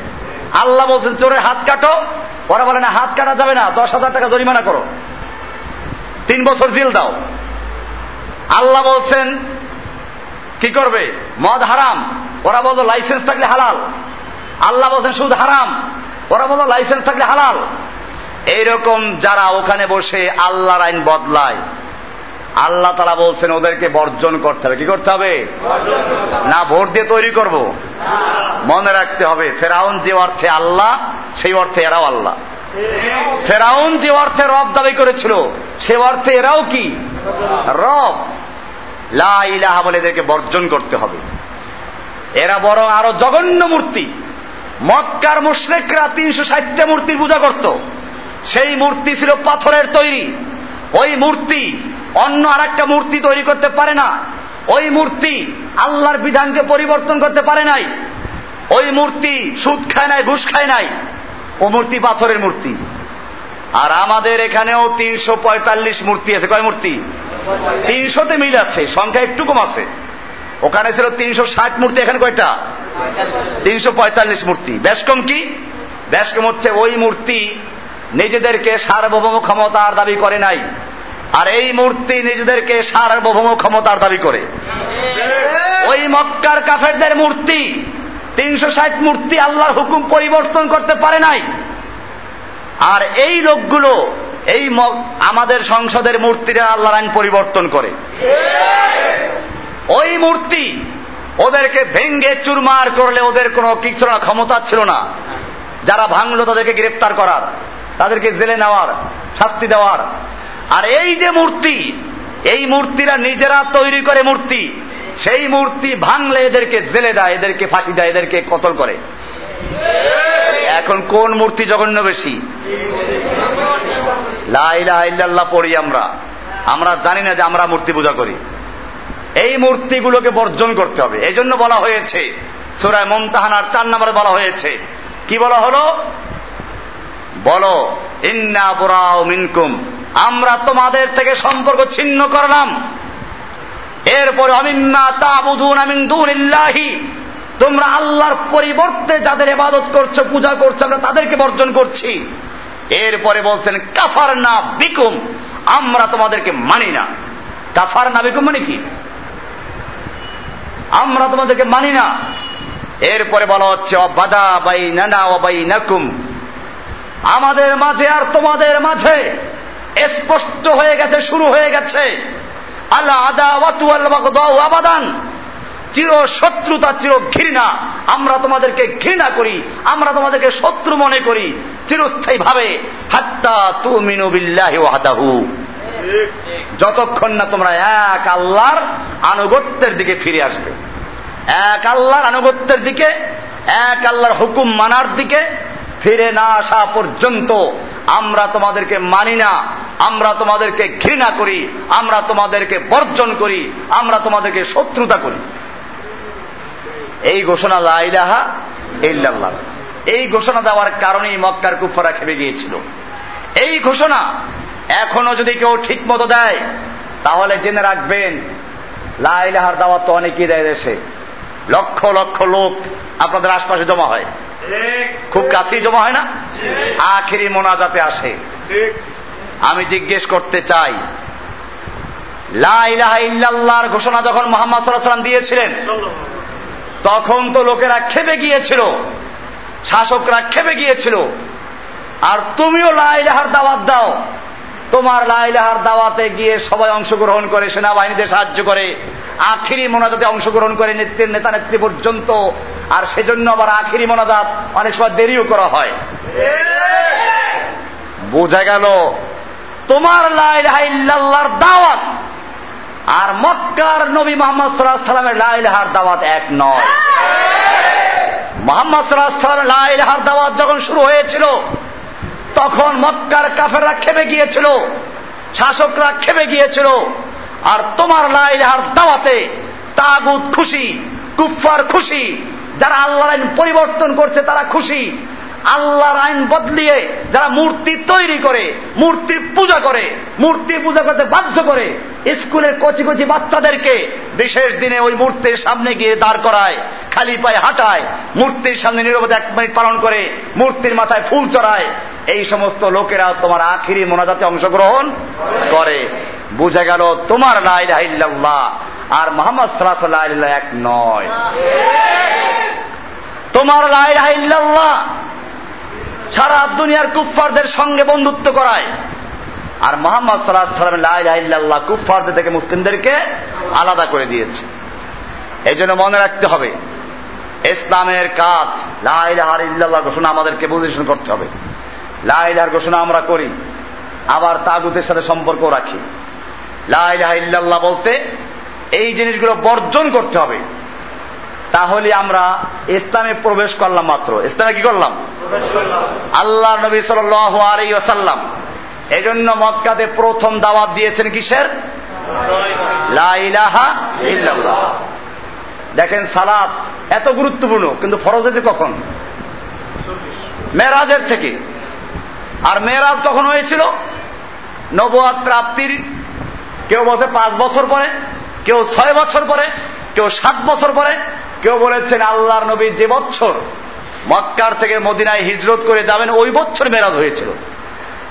Speaker 1: আল্লাহ বলছেন চোরের হাত কাটো। ওরা বলে, না, হাত কাটা যাবে না, দশ হাজার টাকা জরিমানা করো। তিন বছর জেল দাও। আল্লাহ বলছেন, কি করবে? মদ হারাম। ওরা বলতো লাইসেন্স থাকলে হালাল। আল্লাহ বলছেন, সুদ হারাম। ওরা বলতো লাইসেন্স থাকলে হালাল। এইরকম যারা ওখানে বসে আল্লাহর আইন বদলায়, আল্লাহ তারা বলছেন ওদেরকে বর্জন করতে হবে। কি করতে হবে? না, ভোট দিয়ে তৈরি করব। মনে রাখতে হবে, ফেরাউন যে অর্থে আল্লাহ, সেই অর্থে এরাও আল্লাহ। ফেরাউন যে অর্থে রব দাবি করেছিল, সে অর্থে এরাও কি? রব। লা বলে এদেরকে বর্জন করতে হবে। এরা বরং আরও জঘন্য মূর্তি। মক্কার মুশ্রেকরা তিনশো ষাটটা মূর্তির পূজা করত। সেই মূর্তি ছিল পাথরের তৈরি। ওই মূর্তি অন্য আর একটা মূর্তি তৈরি করতে পারে না। ওই মূর্তি আল্লাহর বিধানকে পরিবর্তন করতে পারে নাই। ওই মূর্তি সুদ খায় নাই, ঘুষ খায় নাই। ও মূর্তি পাথরের মূর্তি। আর আমাদের এখানেও তিনশো পঁয়তাল্লিশ মূর্তি আছে। কয় মূর্তি? তিনশোতে মিল আছে, সংখ্যা একটু কম আছে। ওখানে ছিল তিনশো ষাট মূর্তি, এখানে কয়টা? তিনশো পঁয়তাল্লিশ মূর্তি। বেশ কম কি? বেশ কম হচ্ছে ওই মূর্তি নিজেদেরকে সার্বভৌম ক্ষমতার দাবি করে নাই। আর এই মূর্তি নিজেদেরকে সার্বভৌম ক্ষমতার দাবি করে। ওই মক্কার কাফেরদের মূর্তি, তিনশো ষাট মূর্তি আল্লাহর হুকুম পরিবর্তন করতে পারে নাই। আর এই লোকগুলো, এই আমাদের সংসদের মূর্তিরা আল্লাহর আইন পরিবর্তন করে। ওই মূর্তি ওদেরকে ভেঙ্গে চুরমার করলে ওদের কোনো কিছু ক্ষমতা ছিল না। যারা ভাঙলো তাদেরকে গ্রেফতার করার। তাদেরকে জেলে নেওয়ার, শাস্তি দেওয়ার। আর এই যে মূর্তি, এই মূর্তিরা নিজেরা তৈরি করে মূর্তি, সেই মূর্তি ভাঙলে এদেরকে জেলে দেয়, এদেরকে ফাঁসি দেয়, এদেরকে কতল করে। এখন কোন মূর্তি জঘন্য বেশি? লাইল্লাহ পড়ি আমরা। আমরা জানি না যে আমরা মূর্তি পূজা করি। এই মূর্তিগুলোকে বর্জন করতে হবে। এই জন্য বলা হয়েছে সুরায় মমতাহানার চার নম্বরে বলা হয়েছে। কি বলা হলো? বলো, ইন্না মিনকুম। আমরা তোমাদের থেকে সম্পর্ক ছিন্ন করলাম। এরপরে, অমিম্মা তাবুদুন আমিন দুনিল্লাহি। তোমরা আল্লাহর পরিবর্তে যাদের ইবাদত করছ, পূজা করছ, আমরা তাদেরকে বর্জন করছি। এরপরে বলছেন কাফার না বিকুম। আমরা তোমাদেরকে মানি না। কাফার না বিকুম মানে কি? আমরা তোমাদেরকে মানি না। এরপরে বলা হচ্ছে, অবাদা বাই নানা অবাই নাকুম আমাদের মাঝে আর তোমাদের মাঝে স্পষ্ট হয়ে গেছে, শুরু হয়ে গেছে। আল্লাহ আবাদান। চির শত্রুতা, চির ঘৃণা। আমরা তোমাদেরকে ঘৃণা করি, আমরা তোমাদেরকে শত্রু মনে করি চিরস্থায়ী ভাবে হাত্তা তু মিনু বিল্লাহি ওয়াহদাহু। যতক্ষণ না তোমরা এক আল্লাহর আনুগত্যের দিকে ফিরে আসবে। এক আল্লাহর আনুগত্যের দিকে, এক আল্লাহর হুকুম মানার দিকে ফিরে না আসা পর্যন্ত আমরা তোমাদেরকে মানি না, আমরা তোমাদেরকে ঘৃণা করি, আমরা তোমাদেরকে বর্জন করি, আমরা তোমাদেরকে শত্রুতা করি। এই ঘোষণা লাইলাহা ইল্লাল্লাহ। এই ঘোষণা দেওয়ার কারণেই মক্কার কুফারা খেপে গিয়েছিল। এই ঘোষণা এখনও যদি কেউ ঠিক মতো দেয়, তাহলে জেনে রাখবেন লাইলাহার দাওয়াত তো অনেকেই দেয় দেশে। লক্ষ লক্ষ লোক আপনাদের আশপাশে জমা হয়। খুব কাছেই জমা হয় না? আখেরি মোনাজাতে আসে। আমি জিজ্ঞেস করতে চাই লাহ ঘোষণা যখন মোহাম্মদ সাল্লাহ সাল্লাম দিয়েছিলেন, তখন তো লোকেরা খেপে গিয়েছিল, শাসকরা খেপে গিয়েছিল। আর তুমিও লাইলাহার দাওয়াত দাও। তোমার লাইলাহার দাওয়াতে গিয়ে সবাই অংশগ্রহণ করে, সেনাবাহিনীতে সাহায্য করে, আখিরি মোনাজাতে অংশগ্রহণ করে নেত্রীর নেতা নেত্রী পর্যন্ত। আর সেজন্য আবার আখিরি মোনাজাত অনেক সময় দেরিও করা হয়। বোঝা গেল, তোমার লাইলাহার দাওয়াত আর মক্কার নবী মোহাম্মদ সাল্লাহ সাল্লামের লাইলাহার দাওয়াত এক নয়। মোহাম্মদ সাল্লাহ সাল্লামের লাইলাহার দাওয়াত যখন শুরু হয়েছিল তখন মক্কার কাফেররা খেপে গিয়েছিল, শাসকরা খেপে গিয়েছিল, আর তোমার লাইলাহার দাওয়াতে তাগুদ খুশি কুফার খুশি, যারা আল্লাহ পরিবর্তন করছে তারা খুশি আল্লাহর আইন বদলিয়ে যারা মূর্তি তৈরি করে মূর্তির পূজা করে মূর্তি পূজা করতে বাধ্য করে স্কুলের কচি কচি বাচ্চাদেরকে বিশেষ দিনে ওই মূর্তির সামনে গিয়ে দাঁড় করায় খালি পায়ে হাঁটায় মূর্তির সামনে নিরবতা এক মিনিট পালন করে মূর্তির মাথায় ফুল চড়ায়। এই সমস্ত লোকেরা তোমার আখিরি মোনাজাতে অংশগ্রহণ করে। বুঝে গেল তোমার লাইল্লাহ আর মোহাম্মদ সাল্লাহ এক নয়। তোমার লাই লাইল্লাহ সারা দুনিয়ার কুফফারদের সঙ্গে বন্ধুত্ব করায়। আর মোহাম্মদ সাল্লাহ সাল্লাম লাইল্লাহ কুফফারদের থেকে মুসলিমদেরকে আলাদা করে দিয়েছে। এই জন্য মনে রাখতে হবে, ইসলামের কাজ লাইলাহার ইল্লাল্লাহ ঘোষণা আমাদেরকে পজিশন করতে হবে। লাইলাহার ঘোষণা আমরা করি, আবার তাগুতের সাথে সম্পর্ক রাখি। লাইলাহা ইল্লাল্লাহ বলতে এই জিনিসগুলো বর্জন করতে হবে। তাহলে আমরা ইসলামে প্রবেশ করলাম মাত্র। ইসলামে কি করলাম? আল্লাহ নবী সাল আলী এই জন্য মক্কাতে প্রথম দাওয়াত দিয়েছেন কিসের? দেখেন সালাত এত গুরুত্বপূর্ণ, কিন্তু ফরজ হয়েছে কখন? মেরাজের থেকে। আর মেরাজ কখন হয়েছিল? নবাদ প্রাপ্তির কেউ বলছে পাঁচ বছর পরে, কেউ ছয় বছর পরে, কেউ সাত বছর পরে কেউ বলেছেন আল্লাহর নবী যে বছর মক্কার থেকে মদিনায় হিজরত করে যাবেন, ওই বছর মেরাজ হয়েছিল।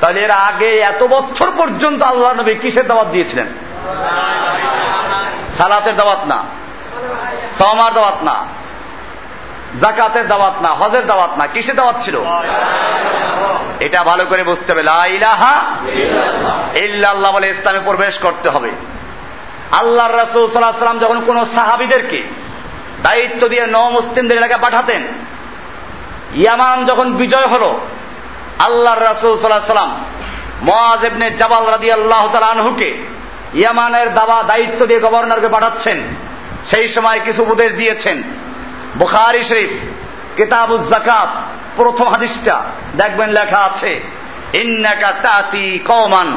Speaker 1: তাহলে এর আগে এত বছর পর্যন্ত আল্লাহ নবী কিসের দাওয়াত দিয়েছিলেন? সালাতের দাওয়াত না। সমার দাওয়াত না। জাকাতের দাওয়াত না। হজের দাওয়াত না। কিসের দাওয়াত ছিল? এটা ভালো করে বুঝতে হবে। লাইলাহা ইল্লাল্লাহ বলে ইসলামে প্রবেশ করতে হবে। আল্লাহ রাসুল সাল্লাহ সাল্লাম যখন কোন সাহাবিদেরকে দায়িত্ব দিয়ে ন মুসলিমদের এলাকায় পাঠাতেন। ইয়ামান যখন বিজয় হল, আল্লাহর রাসুল সাল্লাহ সাল্লাম মহাজ এবনে জাবাল রাদি আল্লাহ আনহুকে ইয়ামানের দাবা দায়িত্ব দিয়ে গভর্নরকে পাঠাচ্ছেন। সেই সময় কিছু উপদেশ দিয়েছেন। বুখারি শরীফ, কিতাবুজ জাকাত প্রথম হাদিসটা দেখবেন লেখা আছে, ইন্নাকা তাতি কমান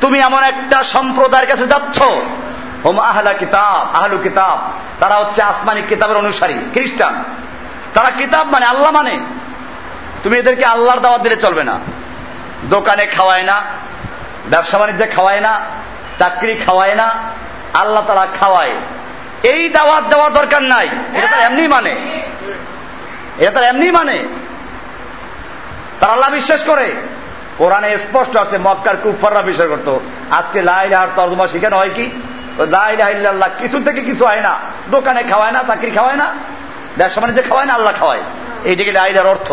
Speaker 1: তুমি এমন একটা সম্প্রদায়ের কাছে যাচ্ছ আহলা কিতাব, আহলু কিতাব। তারা হচ্ছে আসমানি কিতাবের অনুসারী, খ্রিস্টান। তারা কিতাব মানে আল্লাহ মানে। তুমি এদেরকে আল্লাহর দাওয়াত দিলে চলবে না। দোকানে খাওয়ায় না, ব্যবসা বাণিজ্যে খাওয়ায় না, চাকরি খাওয়ায় না, আল্লাহ তারা খাওয়ায়। এই দাওয়াত দেওয়ার দরকার নাই। এটা তার এমনি মানে। এটা তার এমনি মানে। তারা আল্লাহ বিশ্বাস করে। কোরআনে স্পষ্ট আছে, মক্কার কুফাররা বিশ্বাস করতো। আজকে লাইলাহার তর্জমা শিখানো হয় কি? কিছু থেকে কিছু হয় না। দোকানে খাওয়ায় না চাকরি খাওয়ায় না ব্যবসা বাণিজ্যে খাওয়ায় না আল্লাহ খাওয়ায়। এইটাকে লাইলার অর্থ।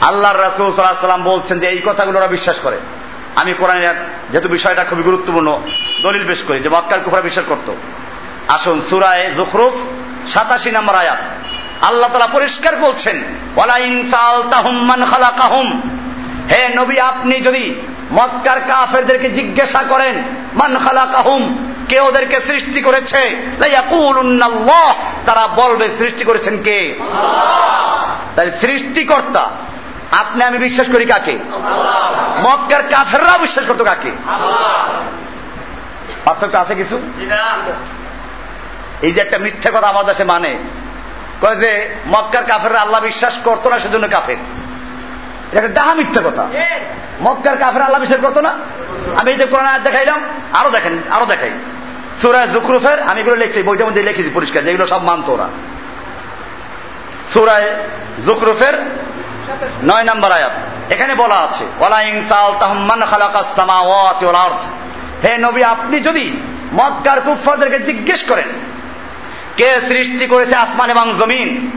Speaker 1: আল্লাহ রাসুল সাল্লাম বলছেন যে এই কথাগুলো ওরা বিশ্বাস করে। আমি কোরআনের যেহেতু বিষয়টা খুবই গুরুত্বপূর্ণ দলিল বেশ করি যে মক্কার কুফরা বিশ্বাস করত। আসুন সুরায় জুখরুফ সাতাশি নম্বর আয়াত। আল্লাহ তালা পরিষ্কার বলছেন হে নবী আপনি যদি মক্কার কাফেরদেরকে জিজ্ঞাসা করেন মান খালা কাহুম কে ওদেরকে সৃষ্টি করেছে? তারা বলবে সৃষ্টি করেছেন কে? তাই সৃষ্টিকর্তা আপনি আমি বিশ্বাস করি কাকে? মক্কার কাফেররা বিশ্বাস করতো কাকে? পার্থক্য আছে কিছু? এই যে একটা মিথ্যা কথা আমার দেশে মানে কয় যে মক্কার কাফেররা আল্লাহ বিশ্বাস করতো না সেজন্য কাফের। এটা একটা ডাহা মিথ্যা কথা। মক্কার কাফের আল্লাহ বিশ্বাস করতো না? আমি এই যে কোরআন দেখাইলাম আরও দেখেন আরও দেখাই। সুরায় জুকরুফের আমি এগুলো লিখছি বইটার মধ্যে লিখেছি পরিষ্কার যেগুলো সব মানত ওরা। সুরায় জুকরুফের নয় নম্বর আয়াত। এখানে বলা আছে হে নবী আপনি যদি মক্কার কুফারদেরকে জিজ্ঞেস করেন কে সৃষ্টি করেছে আসমান এবং জমিন?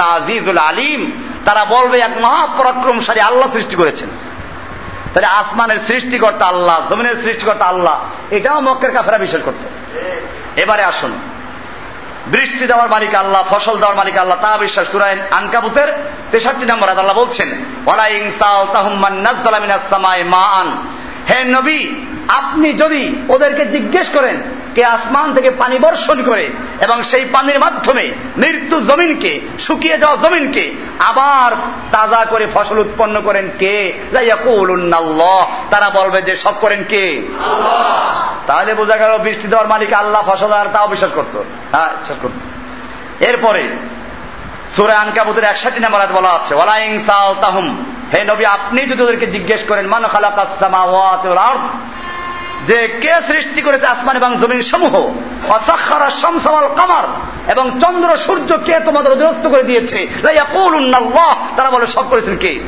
Speaker 1: আজিজুল আলিম। তারা বলবে, এক মহাপরাক্রমশালী আল্লাহ সৃষ্টি করেছেন। তাহলে আসমানের সৃষ্টিকর্তা আল্লাহ, জমিনের সৃষ্টিকর্তা আল্লাহ, এটাও মক্কের কাফেরা বিশ্বাস করত। এবারে আসুন। বৃষ্টি দেওয়ার মালিক আল্লাহ, ফসল দেওয়ার মালিক আল্লাহ, তা বিশ্বাস সুরাইন আনকাবুতের তেষট্টি নম্বর আল্লাহ বলছেন হে নবী, আপনি যদি ওদেরকে জিজ্ঞেস করেন কে আসমান থেকে পানি বর্ষণ করে এবং সেই পানির মাধ্যমে মৃত্যু জমিনকে শুকিয়ে যাওয়া জমিনকে আবার তাজা করে ফসল উৎপন্ন করেন কে? তারা বলবে যে সব করেন কে? তাহলে বোঝা গেল বৃষ্টি দেওয়ার মালিক আল্লাহ ফসল আর তাও বিশ্বাস করত। হ্যাঁ বিশ্বাস করত। এরপরে সুরে আনকাবুতের একষট্টি নাম্বার বলা আছে ওয়ালাইং সাল তাহুম হে নবী আপনি যদি ওদেরকে জিজ্ঞেস করেন মান খালাকাসমা যে কে সৃষ্টি করেছে আসমান এবং জমিন সমূহ? অসাক্ষারা শামসামাল কামার। এবং চন্দ্র সূর্য কে তোমাদের অধীনস্থ করে দিয়েছে? তারা বলে সব করেছেন কে?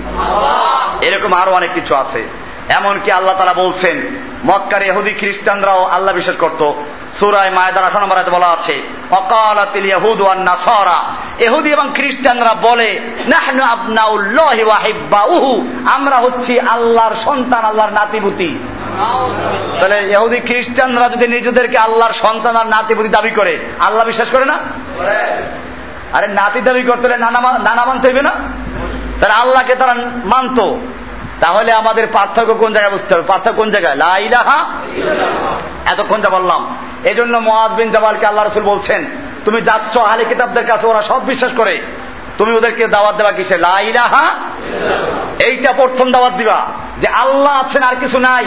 Speaker 1: এরকম আরও অনেক কিছু আছে। এমনকি আল্লাহ তারা বলছেন, মক্কার এহুদি খ্রিস্টানরাও আল্লাহ বিশ্বাস করত। সুরায় মায়দার আঠারো নম্বর বলা আছে, অকালাতিল ইহুদ নাসারা। এহুদি এবং খ্রিস্টানরা বলে, নাহনু আবনাউল্লাহি ওয়া আমরা হচ্ছি আল্লাহর সন্তান, আল্লাহর নাতিপুতি। তাহলে এহুদি খ্রিস্টানরা যদি নিজেদেরকে আল্লাহর সন্তান আর নাতিপুতি দাবি করে, আল্লাহ বিশ্বাস করে না? আরে নাতি দাবি করতে হলে নানা নানা মানতে হইবে না? তাহলে আল্লাহকে তারা মানতো। তাহলে আমাদের পার্থক্য কোন জায়গায় বুঝতে হবে? পার্থক্য কোন জায়গায়? লাইলাহা এতক্ষণ যা বললাম। এই জন্য মহাজ বিন জামালকে আল্লাহ রসুল বলছেন, তুমি যাচ্ছ আহলে কিতাবদের কাছে, ওরা সব বিশ্বাস করে। তুমি ওদেরকে দাওয়াত দেওয়া কিসে লাইলাহা এইটা প্রথম দাওয়াত দিবা যে আল্লাহ আছেন আর কিছু নাই।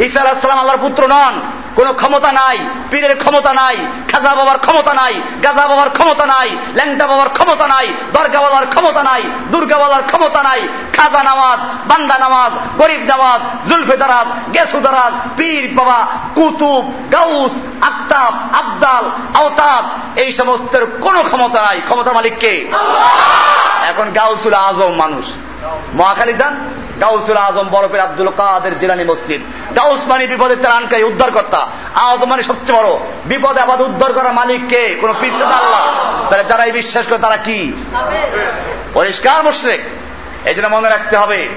Speaker 1: ঈসা আলাহিসাম আল্লাহর পুত্র নন। কোন ক্ষমতা নাই পীরের ক্ষমতা নাই খাজা বাবার ক্ষমতা নাই গাজা বাবার ক্ষমতা নাই ল্যাংটা বাবার ক্ষমতা নাই দরগা বাবার ক্ষমতা নাই দুর্গা বাবার ক্ষমতা নাই খাজা নামাজ বান্দা নামাজ গরিব নামাজ জুলফে দারাজ গেসু দারাজ পীর বাবা কুতুব গাউস আক্তাব আবদাল আওতাব এই সমস্তের কোনো ক্ষমতা নাই। ক্ষমতার মালিককে এখন গাউসুল আজম মানুষ। মহাখালী যান গাউসুল আজম বরফের আব্দুল কাদের জিলানি মসজিদ। গাউস মানে বিপদের ত্রাণকারী উদ্ধারকর্তা। আজম মানে সবচেয়ে বড়। বিপদে আবাদ উদ্ধার করার মালিক কে? কোন তাহলে যারা এই বিশ্বাস করে তারা কি? পরিষ্কার মুশ্রেক। এই জন্য মনে রাখতে হবে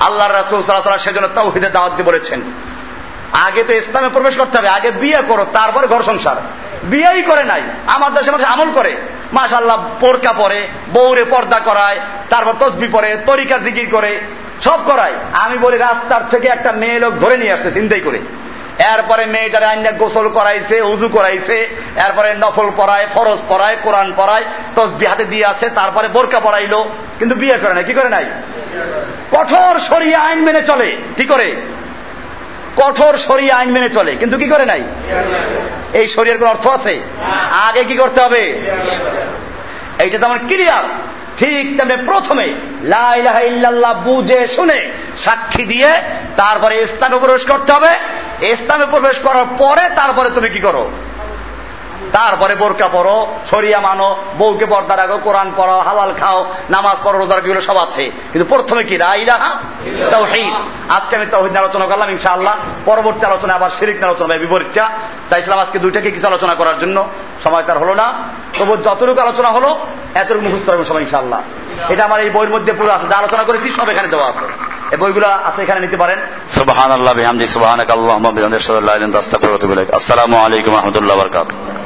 Speaker 1: আল্লাহ রাসুল সাল্লাহ সেজন্য তাওহিদের দাওয়াত দিয়ে বলেছেন। আগে তো ইসলামে প্রবেশ করতে হবে, আগে বিয়ে করো, তারপরে ঘর সংসার। বিয়েই করে নাই, আমার দেশে মানুষ আমল করে। মাশাল্লাহ পোরকা পরে বৌরে পর্দা করায়, তারপর তসবি পরে, তরিকা জিকির করে। সব করায় আমি বলি, রাস্তার থেকে একটা মেয়ে লোক ধরে নিয়ে আসছে চিন্তাই করে। এরপরে মেয়েটার আইনা গোসল করাইছে, উজু করাইছে, এরপরে নফল পড়ায় ফরজ পড়ায় কোরআন পড়ায় তসবি হাতে দিয়ে আছে, তারপরে বোরকা পড়াইলো কিন্তু বিয়ে করে নাই, কি করে নাই? কঠোর সরিয়ে আইন মেনে চলে, কি করে? কঠোর সরিয়ে আইন মেনে চলে, কিন্তু কি করে নাই? এই শরীরের কোন অর্থ আছে? আগে কি করতে হবে? এইটা তো আমার ক্লিয়ার ঠিক তেমনি প্রথমে লাইলাহ বুঝে শুনে সাক্ষী দিয়ে তারপরে ইসলামে প্রবেশ করতে হবে। ইসলামে প্রবেশ করার পরে তারপরে তুমি কি করো? তারপরে বোরকা পড়ো সরিয়া মানো, বউকে পর্দা রাখো, কোরআন পড়ো, হালাল খাও, নামাজ পড়ো রোজার এগুলো সব আছে। কিন্তু প্রথমে কি? রাইলাহা তাওহীদ। আজকে আমি তাওহীদ আলোচনা করলাম, ইনশাআল্লাহ। পরবর্তী আলোচনা আবার শিরিক আলোচনা হবে, বিপরীতটা। চাইছিলাম আজকে দুইটাকে কিছু আলোচনা করার জন্য। সময় তার হলো না। তবু যতটুকু আলোচনা হলো, এতটুকু মুখস্থ হবে সময় ইনশাআল্লাহ। এটা আমার এই বইয়ের মধ্যে পুরো আছে। যা আলোচনা করেছি, সব এখানে দেওয়া আছে। এই বইগুলো আছে, এখানে নিতে পারেন।
Speaker 2: সুবহানাল্লাহ, বিহামদি, সুবহানাকাল্লাহুম্মা বিহামদিকা আশহাদু আল্লা ইলাহা ইল্লা আনতা আস্তাগফিরুকা ওয়া আতুবু ইলাইক। আসসালামু আলাইকুম রাহমাতুল্লাহি ওয়া বারাকাতুহু।